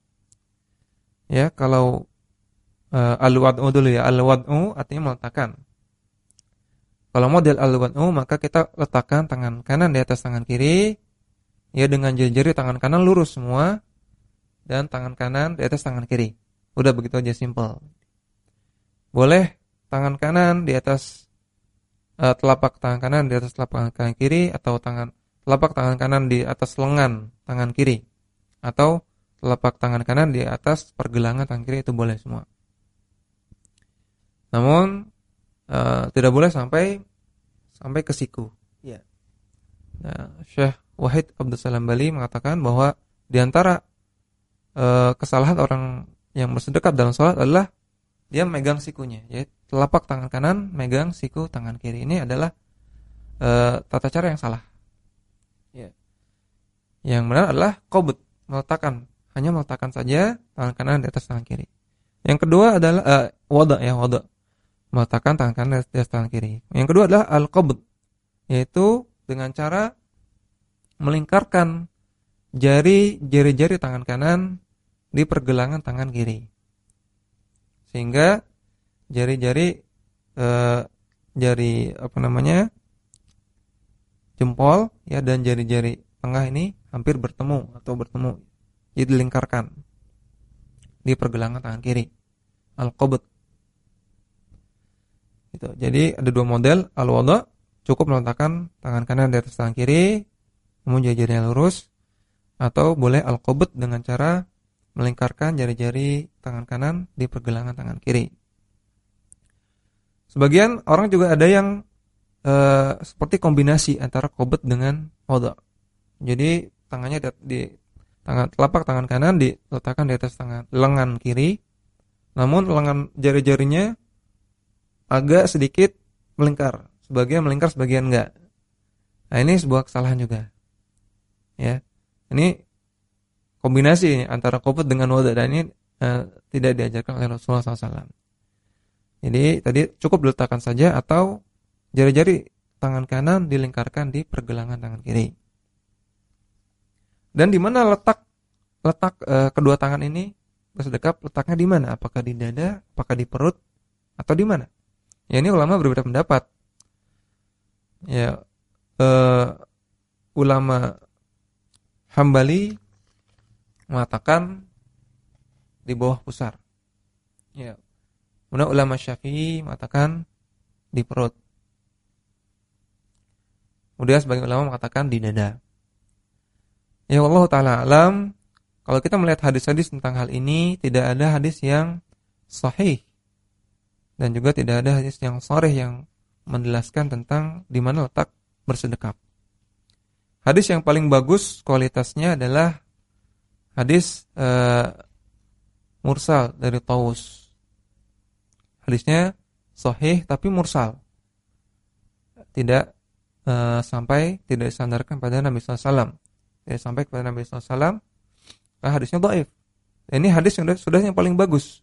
Ya, kalau uh, al-wad'u dulu ya. Al-wad'u artinya meletakkan. Kalau model al-wad'u maka kita letakkan tangan kanan di atas tangan kiri ya dengan jari-jari tangan kanan lurus semua dan tangan kanan di atas tangan kiri. Udah begitu aja simple. Boleh tangan kanan di atas uh, telapak tangan kanan di atas telapak tangan kiri atau tangan telapak tangan kanan di atas lengan tangan kiri atau telapak tangan kanan di atas pergelangan tangan kiri itu boleh semua. Namun uh, tidak boleh sampai sampai ke siku. Ya. Nah, Syekh Wahid Abdul Salam Bali mengatakan bahwa di antara uh, kesalahan orang yang bersedekap dalam sholat adalah dia megang sikunya, ya telapak tangan kanan megang siku tangan kiri. Ini adalah uh, tata cara yang salah. Ya. Yang benar adalah qabd, meletakkan, hanya meletakkan saja tangan kanan di atas tangan kiri. Yang kedua adalah uh, wada ya, wada. Meletakkan tangan kanan di atas tangan kiri. Yang kedua adalah al-qabd, yaitu dengan cara melingkarkan jari jari-jari tangan kanan di pergelangan tangan kiri. Sehingga jari-jari eh, jari apa namanya? jempol ya dan jari-jari tengah ini hampir bertemu atau bertemu. Jadi dilingkarkan di pergelangan tangan kiri. Al-qabd. Itu. Jadi ada dua model al-wada cukup meletakkan tangan kanan atas tangan kiri namun jari-jarinya lurus atau boleh al-qabd dengan cara melingkarkan jari-jari tangan kanan di pergelangan tangan kiri. Sebagian orang juga ada yang uh, seperti kombinasi antara qabd dengan wada. Jadi tangannya di, di tangan telapak tangan kanan diletakkan di atas tangan lengan kiri, namun lengan jari-jarinya agak sedikit melingkar, sebagian melingkar, sebagian enggak. Nah, ini sebuah kesalahan juga. Ya. Ini kombinasi antara kopet dengan wada dan ini uh, tidak diajarkan oleh Rasulullah SAW. Jadi tadi cukup diletakkan saja atau jari-jari tangan kanan dilingkarkan di pergelangan tangan kiri. Dan di mana letak letak uh, kedua tangan ini bersedekap letaknya di mana? Apakah di dada, apakah di perut, atau di mana? Ya ini ulama berbeda pendapat. Ya uh, ulama Hambali mengatakan di bawah pusar. Ya. Kemudian ulama Syafi'i mengatakan di perut. Kemudian sebagian ulama mengatakan di dada. Ya Allah taala alam, kalau kita melihat hadis-hadis tentang hal ini tidak ada hadis yang sahih dan juga tidak ada hadis yang sharih yang menjelaskan tentang di mana letak bersedekap. Hadis yang paling bagus kualitasnya adalah hadis uh, mursal dari Taus. Hadisnya sahih tapi mursal. Tidak uh, sampai tidak disandarkan pada Nabi SAW. Tidak sampai kepada Nabi SAW. Nah, hadisnya dhaif. Ini hadis yang sudah, sudah yang paling bagus.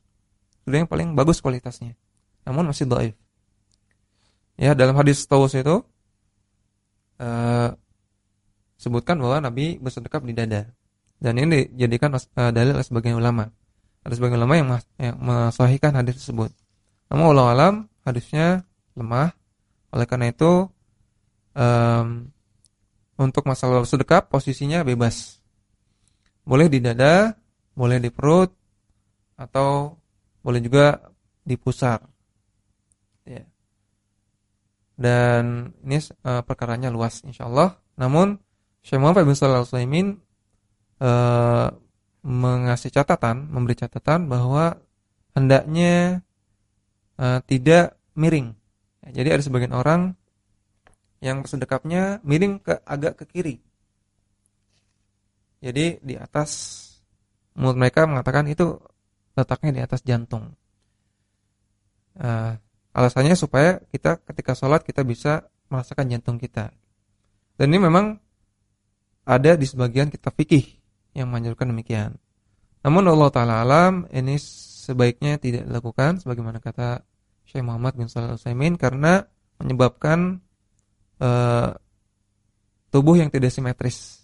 Sudah yang paling bagus kualitasnya. Namun masih dhaif. Ya, dalam hadis Taus itu uh, sebutkan bahwa Nabi bersedekap di dada. Dan ini dijadikan uh, dalil oleh sebagian ulama. Ada sebagian ulama yang, yang mensahihkan hadis tersebut. Namun Allah alam hadisnya lemah. Oleh karena itu um, untuk masalah sedekap posisinya bebas. Boleh di dada, boleh di perut, atau boleh juga di pusar. Ya. Dan ini uh, perkaranya luas insyaallah. Namun Syekh Muhammad bin Shalih Al-Utsaimin uh, mengasih catatan, memberi catatan bahwa hendaknya uh, tidak miring. Ya, jadi ada sebagian orang yang sedekapnya miring ke agak ke kiri. Jadi di atas mulut mereka mengatakan itu letaknya di atas jantung. Uh, alasannya supaya kita ketika sholat kita bisa merasakan jantung kita. Dan ini memang ada di sebagian kitab fikih yang menganjurkan demikian. Namun Allah taala alam ini sebaiknya tidak dilakukan sebagaimana kata Syekh Muhammad bin Shalih Al-Utsaimin karena menyebabkan uh, tubuh yang tidak simetris.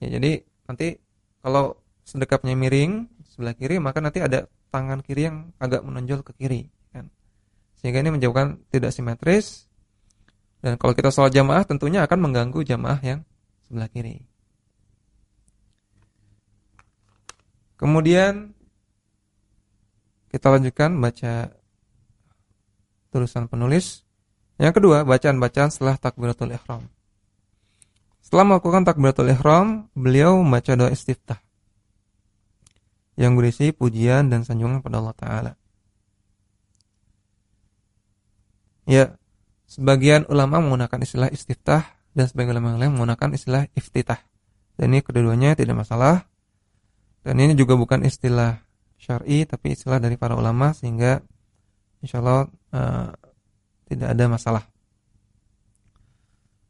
Ya, jadi nanti kalau sedekapnya miring sebelah kiri maka nanti ada tangan kiri yang agak menonjol ke kiri kan. Sehingga ini menyebabkan tidak simetris dan kalau kita sholat jamaah tentunya akan mengganggu jamaah yang sebelah kiri. Kemudian kita lanjutkan baca tulisan penulis. Yang kedua, bacaan-bacaan setelah takbiratul ihram. Setelah melakukan takbiratul ihram, beliau membaca doa istiftah yang berisi pujian dan sanjungan pada Allah taala. Ya, sebagian ulama menggunakan istilah istiftah dan sebagian ulama lain menggunakan istilah iftitah. Dan ini keduanya tidak masalah dan ini juga bukan istilah syar'i tapi istilah dari para ulama sehingga insyaallah uh, tidak ada masalah.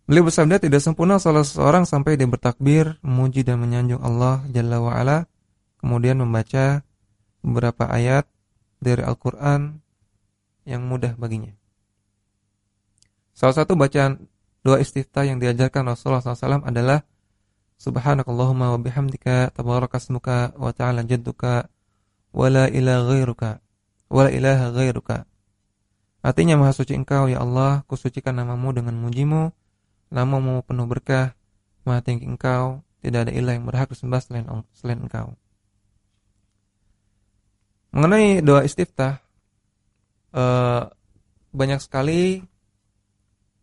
Beliau bersabda tidak sempurna salah seseorang sampai dia bertakbir, memuji dan menyanjung Allah Jalla wa ala, kemudian membaca beberapa ayat dari Al-Qur'an yang mudah baginya. Salah satu bacaan doa istiftah yang diajarkan Rasulullah SAW adalah Subhanakallahumma wa bihamdika tabarakasmuka wa ta'ala jadduka wa la ilaha ghairuka wa la ilaha ghairuka. Artinya maha suci engkau ya Allah, kusucikan namamu dengan mujimu namamu penuh berkah, maha tinggi engkau, tidak ada ilah yang berhak disembah selain, selain engkau. Mengenai doa istiftah, eh, banyak sekali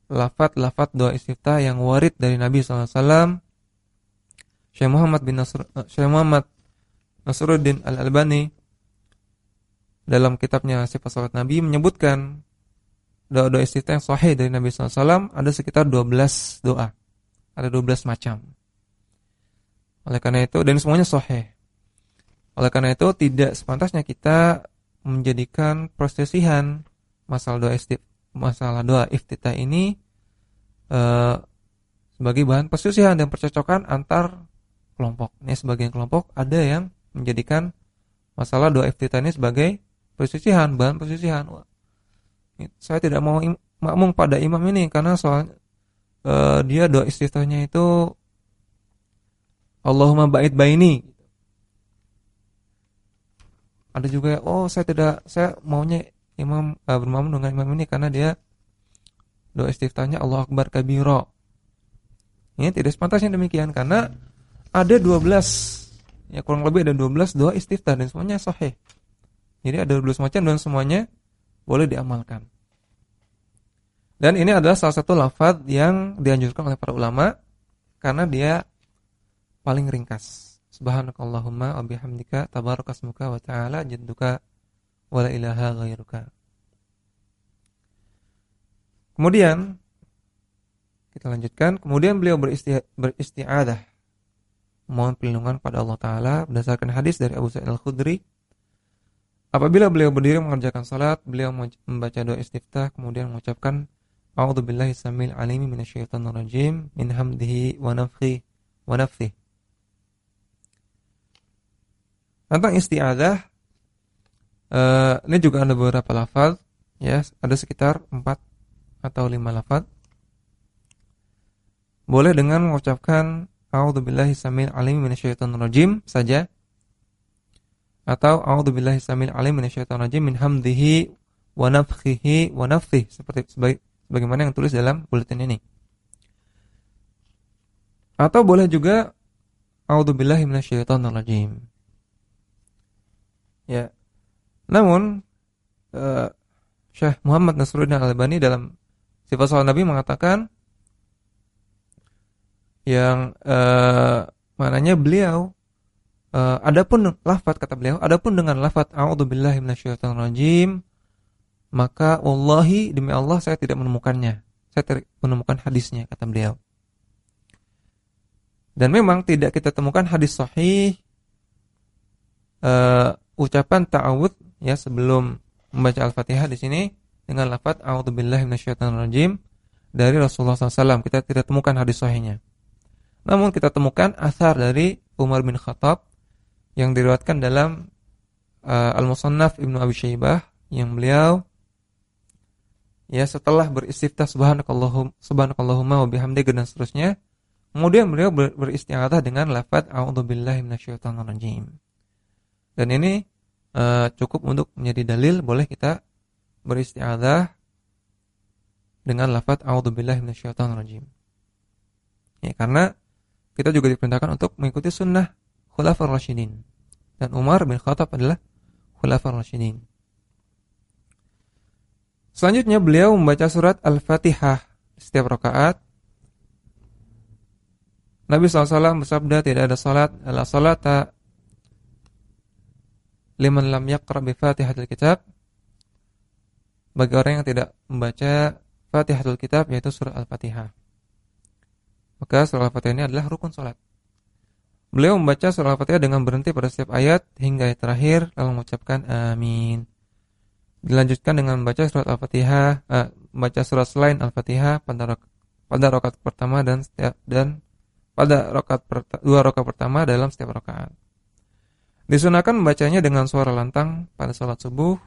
lafat-lafat doa istiftah yang warid dari Nabi SAW. Syekh Muhammad bin Nasr, uh, Syekh Muhammad Nasruddin Al Albani dalam kitabnya Sifat Salat Nabi menyebutkan doa-doa istiftah yang sahih dari Nabi SAW ada sekitar 12 doa. Ada 12 macam. Oleh karena itu, dan semuanya sahih. Oleh karena itu, tidak sepantasnya kita menjadikan prosesihan masalah doa istif, masalah doa iftitah ini uh, sebagai bahan perselisihan dan percocokan antar kelompok. Ini sebagian kelompok ada yang menjadikan masalah doa iftitah ini sebagai perselisihan, bahan perselisihan saya tidak mau makmum pada imam ini karena soal uh, dia doa istiftahnya itu Allahumma bait baini. Ada juga oh saya tidak saya maunya imam uh, bermakmum dengan imam ini karena dia doa istiftahnya Allah akbar kabiro. Ini tidak sepantasnya demikian karena ada 12 ya kurang lebih ada 12 doa istiftah dan semuanya sahih. Jadi ada 12 macam dan semuanya boleh diamalkan. Dan ini adalah salah satu lafaz yang dianjurkan oleh para ulama karena dia paling ringkas. Subhanakallahumma wa bihamdika tabarakasmuka wa ta'ala jadduka wa la ilaha ghairuka. Kemudian kita lanjutkan, kemudian beliau beristiadah mohon perlindungan pada Allah taala berdasarkan hadis dari Abu Sa'id Al-Khudri Apabila beliau berdiri mengerjakan salat, beliau membaca doa istiftah kemudian mengucapkan A'udzu billahi samil alimi minasyaitonir rajim min hamdihi wa nafthihi wa nafthihi. Tentang isti'adzah uh, ini juga ada beberapa lafaz ya, ada sekitar 4 atau 5 lafaz. Boleh dengan mengucapkan A'udzu billahi samil alimi minasyaitonir rajim saja atau a'udzubillahi samil alim minasyaitonir rajim min hamdihi wa nafthihi wa nafthihi seperti sebagaimana yang tulis dalam bulletin ini. Atau boleh juga a'udzubillahi minasyaitonir rajim. Ya. Namun uh, Syekh Muhammad Nasruddin Al-Albani dalam Sifat Salat Nabi mengatakan yang uh, mananya beliau Uh, adapun lafaz kata beliau, adapun dengan lafaz a'udzubillahi minasyaitonirrajim, maka wallahi demi Allah saya tidak menemukannya. Saya tidak menemukan hadisnya kata beliau. Dan memang tidak kita temukan hadis sahih uh, ucapan ta'awud ya sebelum membaca Al-Fatihah di sini dengan lafaz a'udzubillahi minasyaitonirrajim dari Rasulullah SAW. Kita tidak temukan hadis sahihnya. Namun kita temukan asar dari Umar bin Khattab yang diriwayatkan dalam uh, Al-Musannaf Ibnu Abi Syaibah yang beliau ya setelah beristiftah subhanakallahum subhanakallahumma wa bihamdika dan seterusnya kemudian beliau ber, beristighfar dengan lafaz a'udzubillahi minasyaitonirrajim dan ini uh, cukup untuk menjadi dalil boleh kita beristighfar dengan lafaz a'udzubillahi minasyaitonirrajim ya karena kita juga diperintahkan untuk mengikuti sunnah khulafar rasyidin dan Umar bin Khattab adalah khulafah rasyidin. Selanjutnya beliau membaca surat Al-Fatihah setiap rakaat. Nabi SAW bersabda tidak ada salat adalah salata liman lam yaqra bi Kitab bagi orang yang tidak membaca Fatihatul Kitab yaitu surat Al-Fatihah. Maka surat Al-Fatihah ini adalah rukun salat. Beliau membaca surah Al-Fatihah dengan berhenti pada setiap ayat hingga ayat terakhir lalu mengucapkan amin. Dilanjutkan dengan membaca surat Al-Fatihah, eh, membaca surat selain Al-Fatihah pada pada rakaat pertama dan setiap dan pada rakaat dua rakaat pertama dalam setiap rakaat. Disunahkan membacanya dengan suara lantang pada salat subuh,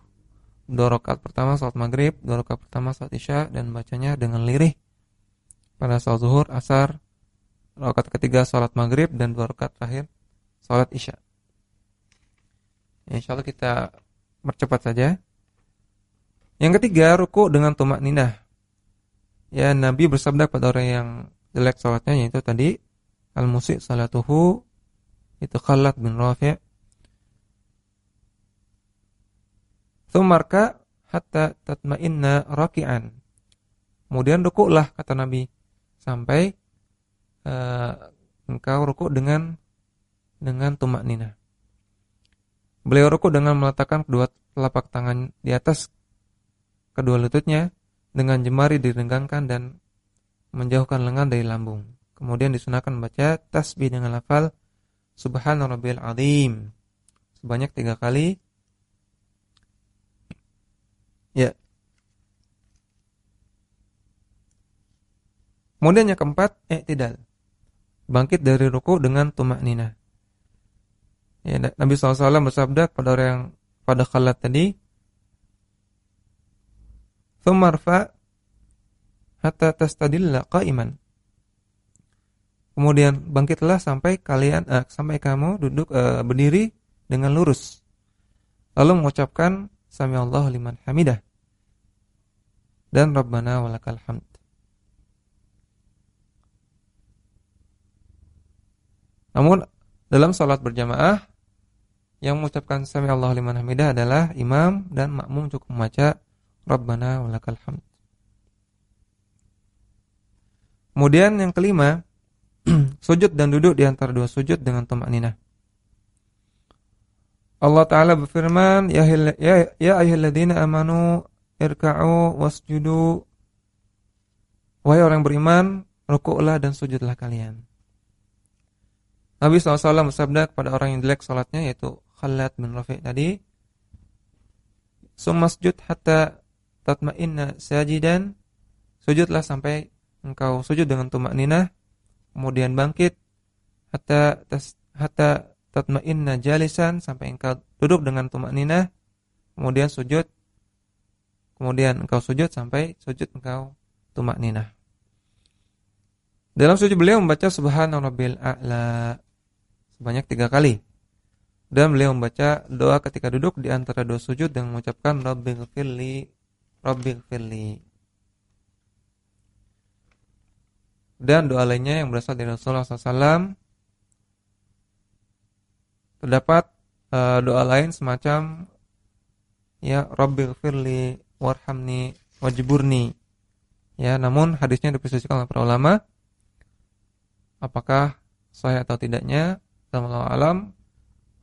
dua rakaat pertama salat maghrib, dua rakaat pertama salat isya dan bacanya dengan lirih pada salat zuhur, asar, rakaat ketiga salat maghrib dan dua rakaat terakhir salat isya. Ya, insyaallah kita percepat saja. Yang ketiga, ruku dengan tumak ninah. Ya, Nabi bersabda kepada orang yang jelek salatnya yaitu tadi al-musik salatuhu itu Khalad bin Rafi' Thumarka hatta tatma'inna raki'an. Kemudian rukuklah kata Nabi sampai uh, engkau rukuk dengan dengan tumak nina. Beliau rukuk dengan meletakkan kedua telapak tangan di atas kedua lututnya dengan jemari direnggangkan dan menjauhkan lengan dari lambung. Kemudian disunahkan membaca tasbih dengan lafal Subhanallah azim sebanyak tiga kali Ya. Kemudian yang keempat, i'tidal. Bangkit dari ruku dengan tumak nina. Ya, Nabi SAW bersabda kepada orang yang pada khalat tadi, "Tsumarfa hatta tastadilla qa'iman." Kemudian bangkitlah sampai kalian eh, sampai kamu duduk eh, berdiri dengan lurus. Lalu mengucapkan Sami Allah liman hamidah. Dan Rabbana walakal hamd. Namun dalam salat berjamaah yang mengucapkan Sami Allah liman hamidah adalah imam dan makmum cukup membaca Rabbana walakal hamd. Kemudian yang kelima, sujud dan duduk di antara dua sujud dengan tumak ninah. Allah Ta'ala berfirman, Ya, ya, ya amanu irka'u wasjudu. Wahai orang beriman, rukuklah dan sujudlah kalian. Nabi SAW bersabda kepada orang yang jelek salatnya yaitu Khalad bin Rafi' tadi, Sumasjud hatta tatma'inna sajidan. Sujudlah sampai engkau sujud dengan tumak ninah, kemudian bangkit hatta tas, hatta tatma'inna jalisan sampai engkau duduk dengan tumak nina kemudian sujud kemudian engkau sujud sampai sujud engkau tumak nina dalam sujud beliau membaca subhanallah a'la sebanyak tiga kali. Dan beliau membaca doa ketika duduk di antara dua sujud dengan mengucapkan rabbil firli rabbil firli. Dan doa lainnya yang berasal dari Rasulullah SAW terdapat uh, doa lain semacam ya Rabbil firli warhamni wajiburni ya namun hadisnya diperselisihkan oleh para ulama. Apakah sahih atau tidaknya dalam alam.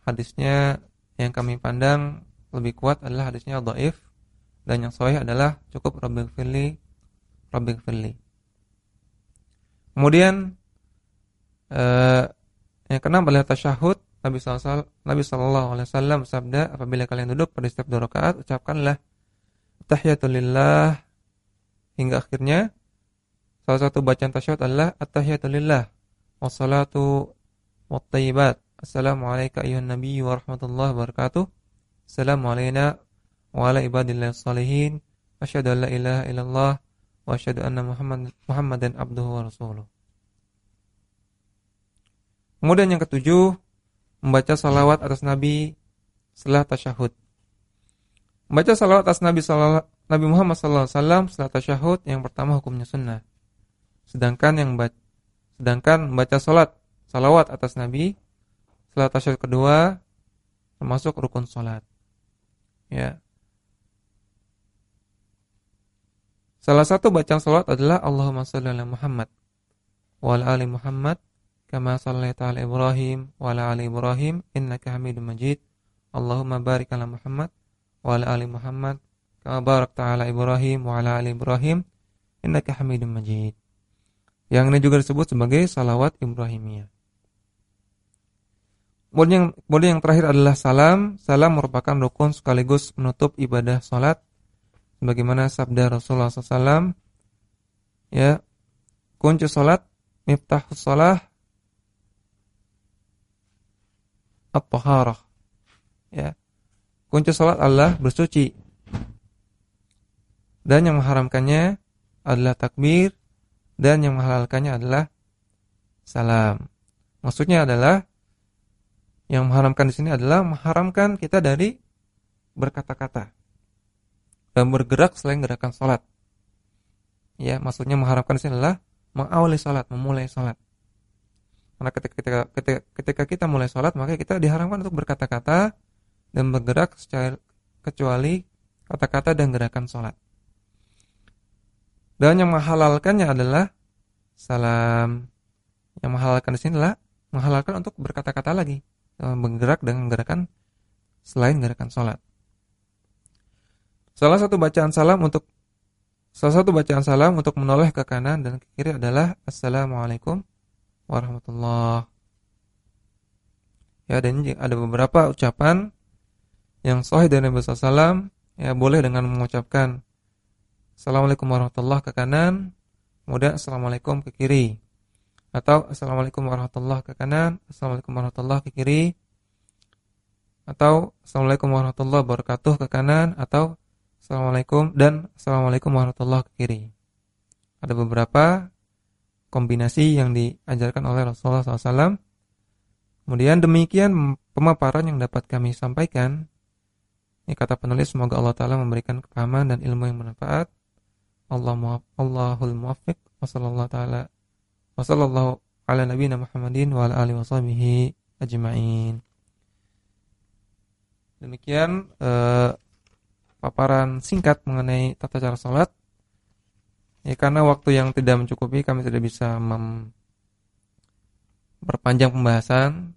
Hadisnya yang kami pandang lebih kuat adalah hadisnya dhaif dan yang sahih adalah cukup Rabbil firli Rabbil firli. Kemudian eh, yang keenam adalah tasyahud. Nabi Sallallahu Alaihi Wasallam bersabda, apabila kalian duduk pada setiap dua rakaat, ucapkanlah tahiyatulillah hingga akhirnya. Salah satu bacaan tasyahud adalah at-tahiyatulillah wassalatu wattayyibat. Assalamualaikum ayuhan nabi wa rahmatullahi wabarakatuh. Assalamu alayna wa ala ibadillah salihin. Asyhadu an la ilaha illallah wa asyhadu anna Muhammad Muhammadan abduhu wa rasuluh. Kemudian yang ketujuh, membaca salawat atas Nabi setelah tasyahud. Membaca salawat atas Nabi sallallahu Nabi Muhammad wasallam setelah tasyahud yang pertama hukumnya sunnah. Sedangkan yang sedangkan membaca salat salawat atas Nabi setelah tasyahud kedua termasuk rukun salat. Ya. Salah satu bacaan salat adalah Allahumma shalli ala Muhammad wa ala ali Muhammad kama sallaita ala Ibrahim wa ala ali Ibrahim innaka Hamidum Majid. Allahumma barik ala Muhammad wa ala ali Muhammad kama barakta ala Ibrahim wa ala ali Ibrahim innaka Hamidum Majid. Yang ini juga disebut sebagai salawat Ibrahimiyah. Kemudian yang, kemudian yang terakhir adalah salam. Salam merupakan rukun sekaligus menutup ibadah salat. Sebagaimana sabda Rasulullah SAW. Ya, kunci salat, miftahus salah, at-taharah. Ya. Kunci salat adalah bersuci. Dan yang mengharamkannya adalah takbir dan yang menghalalkannya adalah salam. Maksudnya adalah yang mengharamkan di sini adalah mengharamkan kita dari berkata-kata dan bergerak selain gerakan sholat. Ya, maksudnya mengharamkan di sini adalah mengawali sholat, memulai sholat. Karena ketika, ketika, ketika, kita mulai sholat, maka kita diharamkan untuk berkata-kata dan bergerak secara kecuali kata-kata dan gerakan sholat. Dan yang menghalalkannya adalah salam. Yang menghalalkan di sini adalah menghalalkan untuk berkata-kata lagi bergerak dengan gerakan selain gerakan sholat. Salah satu bacaan salam untuk salah satu bacaan salam untuk menoleh ke kanan dan ke kiri adalah Assalamualaikum warahmatullah. Ya dan ada beberapa ucapan yang sahih dari Nabi SAW ya boleh dengan mengucapkan Assalamualaikum warahmatullah ke kanan, kemudian Assalamualaikum ke kiri atau Assalamualaikum warahmatullahi ke kanan, Assalamualaikum warahmatullahi ke kiri, atau Assalamualaikum warahmatullahi wabarakatuh ke kanan, atau Assalamualaikum dan Assalamualaikum warahmatullahi ke kiri. Ada beberapa kombinasi yang diajarkan oleh Rasulullah SAW. Kemudian demikian pemaparan yang dapat kami sampaikan. Ini kata penulis semoga Allah Taala memberikan kepahaman dan ilmu yang bermanfaat. Allah Allahul muwaffiq. Wassallallahu taala Wassallallahu ala nabiyina Muhammadin wa ala alihi washabihi ajma'in. Demikian eh, paparan singkat mengenai tata cara salat. Ya karena waktu yang tidak mencukupi kami tidak bisa memperpanjang pembahasan.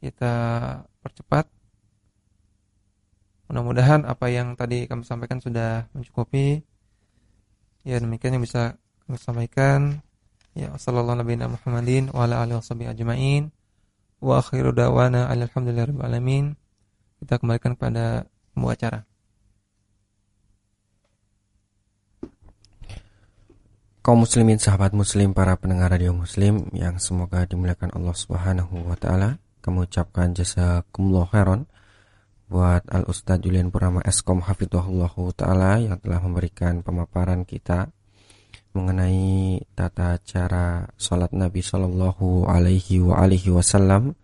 Kita percepat. Mudah-mudahan apa yang tadi kami sampaikan sudah mencukupi. Ya demikian yang bisa kami sampaikan. Ya, sallallahu nabiyana Muhammadin wa ala alihi washabihi ajmain. Wa akhiru da'wana alhamdulillahirabbil alamin. Kita kembalikan kepada pembawa acara. Kaum muslimin sahabat muslim para pendengar radio muslim yang semoga dimuliakan Allah Subhanahu wa taala. Kami ucapkan jazakumullah khairan buat Al Ustaz Julian Purnama Eskom Hafidhullah taala yang telah memberikan pemaparan kita mengenai tata cara sholat Nabi Shallallahu Alaihi Wasallam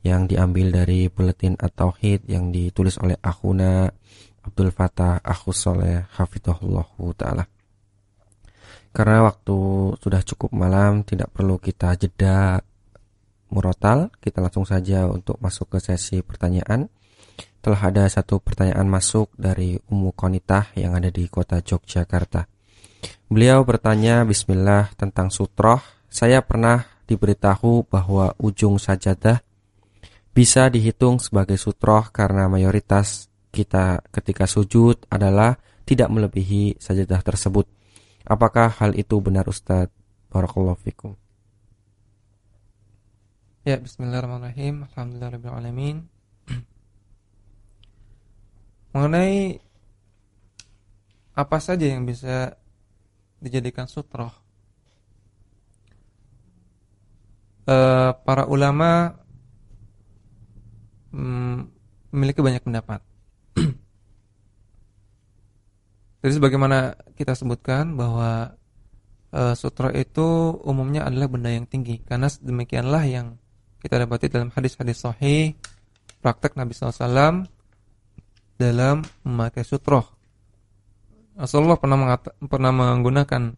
yang diambil dari buletin at-tauhid yang ditulis oleh Akhuna Abdul Fatah Akhus Soleh Hafidhullah Ta'ala. Karena waktu sudah cukup malam Tidak perlu kita jeda murotal Kita langsung saja untuk masuk ke sesi pertanyaan. Telah ada satu pertanyaan masuk dari Ummu Konitah yang ada di kota Yogyakarta Beliau bertanya bismillah tentang sutroh. Saya pernah diberitahu bahwa ujung sajadah bisa dihitung sebagai sutroh karena mayoritas kita ketika sujud adalah tidak melebihi sajadah tersebut. Apakah hal itu benar Ustadz? Barakallahu fikum. Ya, bismillahirrahmanirrahim. Alhamdulillahirabbil Mengenai apa saja yang bisa dijadikan sutroh. E, para ulama mm, memiliki banyak pendapat. Jadi sebagaimana kita sebutkan bahwa e, sutra itu umumnya adalah benda yang tinggi karena demikianlah yang kita dapati dalam hadis-hadis sahih praktek Nabi SAW dalam memakai sutroh Rasulullah pernah pernah menggunakan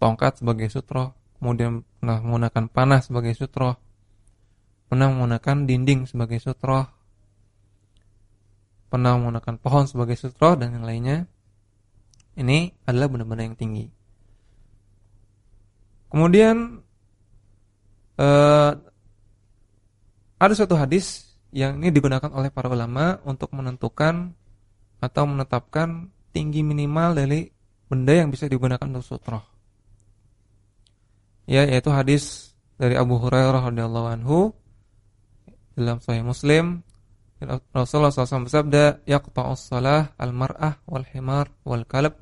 tongkat sebagai sutro, kemudian pernah menggunakan panah sebagai sutro, pernah menggunakan dinding sebagai sutro, pernah menggunakan pohon sebagai sutro dan yang lainnya. Ini adalah benda-benda yang tinggi. Kemudian eh, ada suatu hadis yang ini digunakan oleh para ulama untuk menentukan atau menetapkan tinggi minimal dari benda yang bisa digunakan untuk sutroh. Ya, yaitu hadis dari Abu Hurairah radhiyallahu anhu dalam Sahih Muslim. Rasulullah SAW bersabda yaqta'us salah al-mar'ah wal himar wal kalb.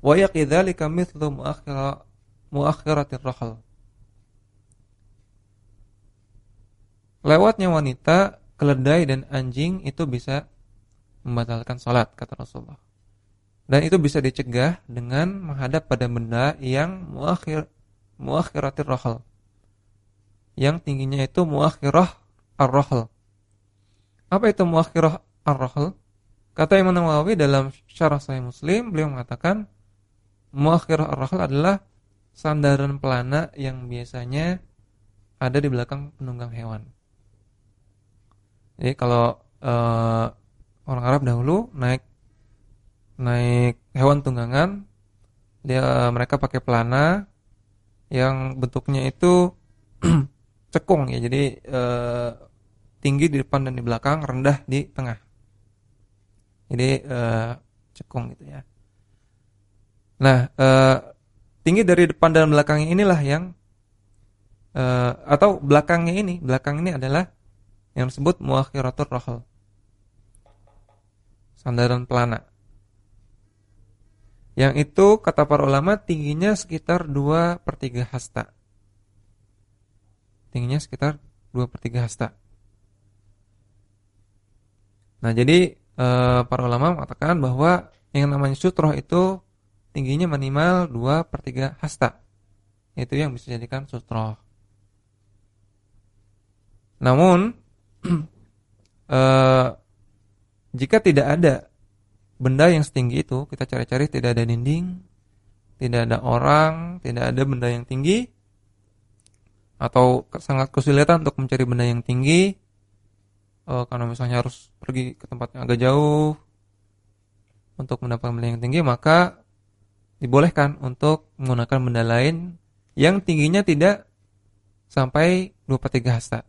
Wa yaqidhalika mithlu muakhira muakhiratir rahal Lewatnya wanita, keledai dan anjing itu bisa membatalkan salat kata Rasulullah. Dan itu bisa dicegah dengan menghadap pada benda yang muakhir muakhiratir rahal yang tingginya itu muakhirah ar-rahl. Apa itu muakhirah ar-rahl? Kata Imam Nawawi dalam Syarah Sahih Muslim, beliau mengatakan muakhirah ar-rahl adalah sandaran pelana yang biasanya ada di belakang penunggang hewan. Jadi kalau uh, orang Arab dahulu naik naik hewan tunggangan, dia mereka pakai pelana yang bentuknya itu cekung ya. Jadi e, tinggi di depan dan di belakang, rendah di tengah. Jadi e, cekung gitu ya. Nah, e, tinggi dari depan dan belakangnya inilah yang atau belakangnya ini, belakang ini adalah yang disebut muakhiratur rahal. Sandaran pelana. Yang itu kata para ulama tingginya sekitar 2 per 3 hasta tingginya sekitar 2 per 3 hasta. Nah jadi e, para ulama mengatakan bahwa yang namanya sutroh itu tingginya minimal 2 per 3 hasta. Itu yang bisa dijadikan sutroh. Namun e, jika tidak ada benda yang setinggi itu, kita cari-cari tidak ada dinding, tidak ada orang, tidak ada benda yang tinggi, atau sangat kesulitan untuk mencari benda yang tinggi uh, karena misalnya harus pergi ke tempat yang agak jauh untuk mendapatkan benda yang tinggi maka dibolehkan untuk menggunakan benda lain yang tingginya tidak sampai 2 per 3 hasta.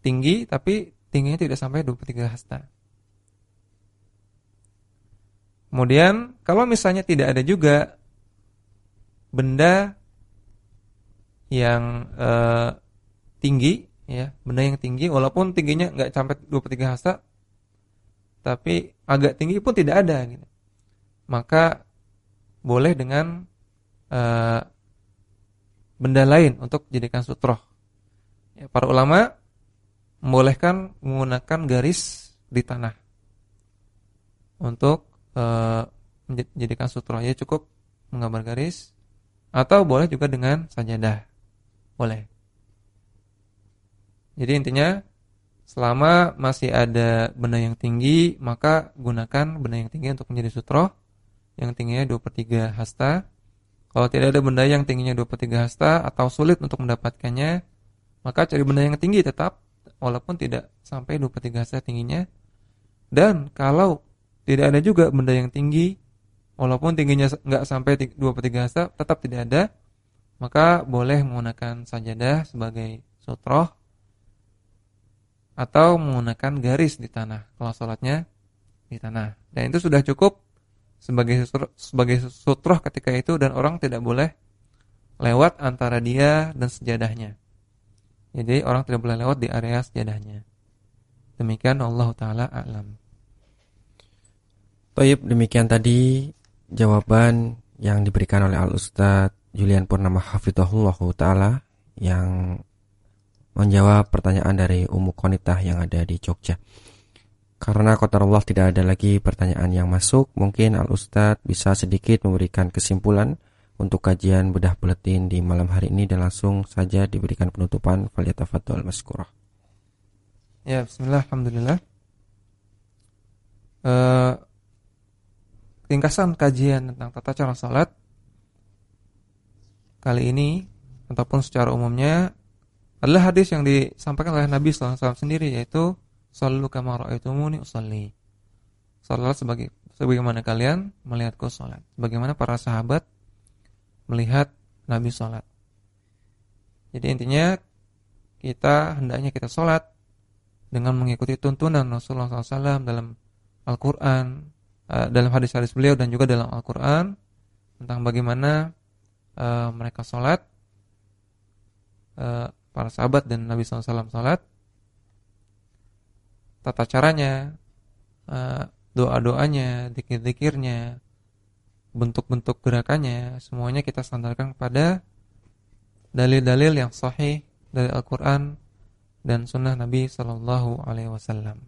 Tinggi tapi tingginya tidak sampai 2 per 3 hasta kemudian kalau misalnya tidak ada juga benda yang uh, tinggi ya, benda yang tinggi walaupun tingginya nggak sampai 23 hasta tapi agak tinggi pun tidak ada gitu. Maka boleh dengan uh, benda lain untuk jadikan sutroh. Ya, para ulama membolehkan menggunakan garis di tanah untuk uh, menjadikan sutroh. Ya cukup menggambar garis atau boleh juga dengan sajadah. Boleh. Jadi intinya selama masih ada benda yang tinggi, maka gunakan benda yang tinggi untuk menjadi sutroh yang tingginya 2 per 3 hasta. Kalau tidak ada benda yang tingginya 2 per 3 hasta atau sulit untuk mendapatkannya, maka cari benda yang tinggi tetap walaupun tidak sampai 2 per 3 hasta tingginya. Dan kalau tidak ada juga benda yang tinggi, walaupun tingginya nggak sampai 2 per 3 hasta, tetap tidak ada, maka boleh menggunakan sajadah sebagai sutroh atau menggunakan garis di tanah kalau sholatnya di tanah. Dan itu sudah cukup sebagai sebagai sutroh ketika itu dan orang tidak boleh lewat antara dia dan sejadahnya. Jadi orang tidak boleh lewat di area sejadahnya. Demikian Allah taala alam. Taib demikian tadi jawaban yang diberikan oleh Al Ustadz Julian Purnama Hafidhullah Ta'ala yang menjawab pertanyaan dari Umu Konitah yang ada di Jogja. Karena kotor Allah tidak ada lagi pertanyaan yang masuk, mungkin Al Ustadz bisa sedikit memberikan kesimpulan untuk kajian bedah buletin di malam hari ini dan langsung saja diberikan penutupan faliyatafatul maskurah. Ya, bismillah, alhamdulillah. Uh, ringkasan kajian tentang tata cara salat kali ini ataupun secara umumnya adalah hadis yang disampaikan oleh Nabi SAW sendiri yaitu sallu kama raaitumuni usalli. Salat sebagai sebagaimana kalian melihatku salat. Bagaimana para sahabat melihat Nabi salat. Jadi intinya kita hendaknya kita salat dengan mengikuti tuntunan Rasulullah SAW dalam Al-Quran, eh, dalam hadis-hadis beliau dan juga dalam Al-Quran tentang bagaimana uh, mereka sholat uh, para sahabat dan Nabi SAW salat, tata caranya, eh, doa-doanya, dikir-dikirnya, bentuk-bentuk gerakannya, semuanya kita sandarkan pada dalil-dalil yang sahih dari Al-Quran dan Sunnah Nabi Wasallam.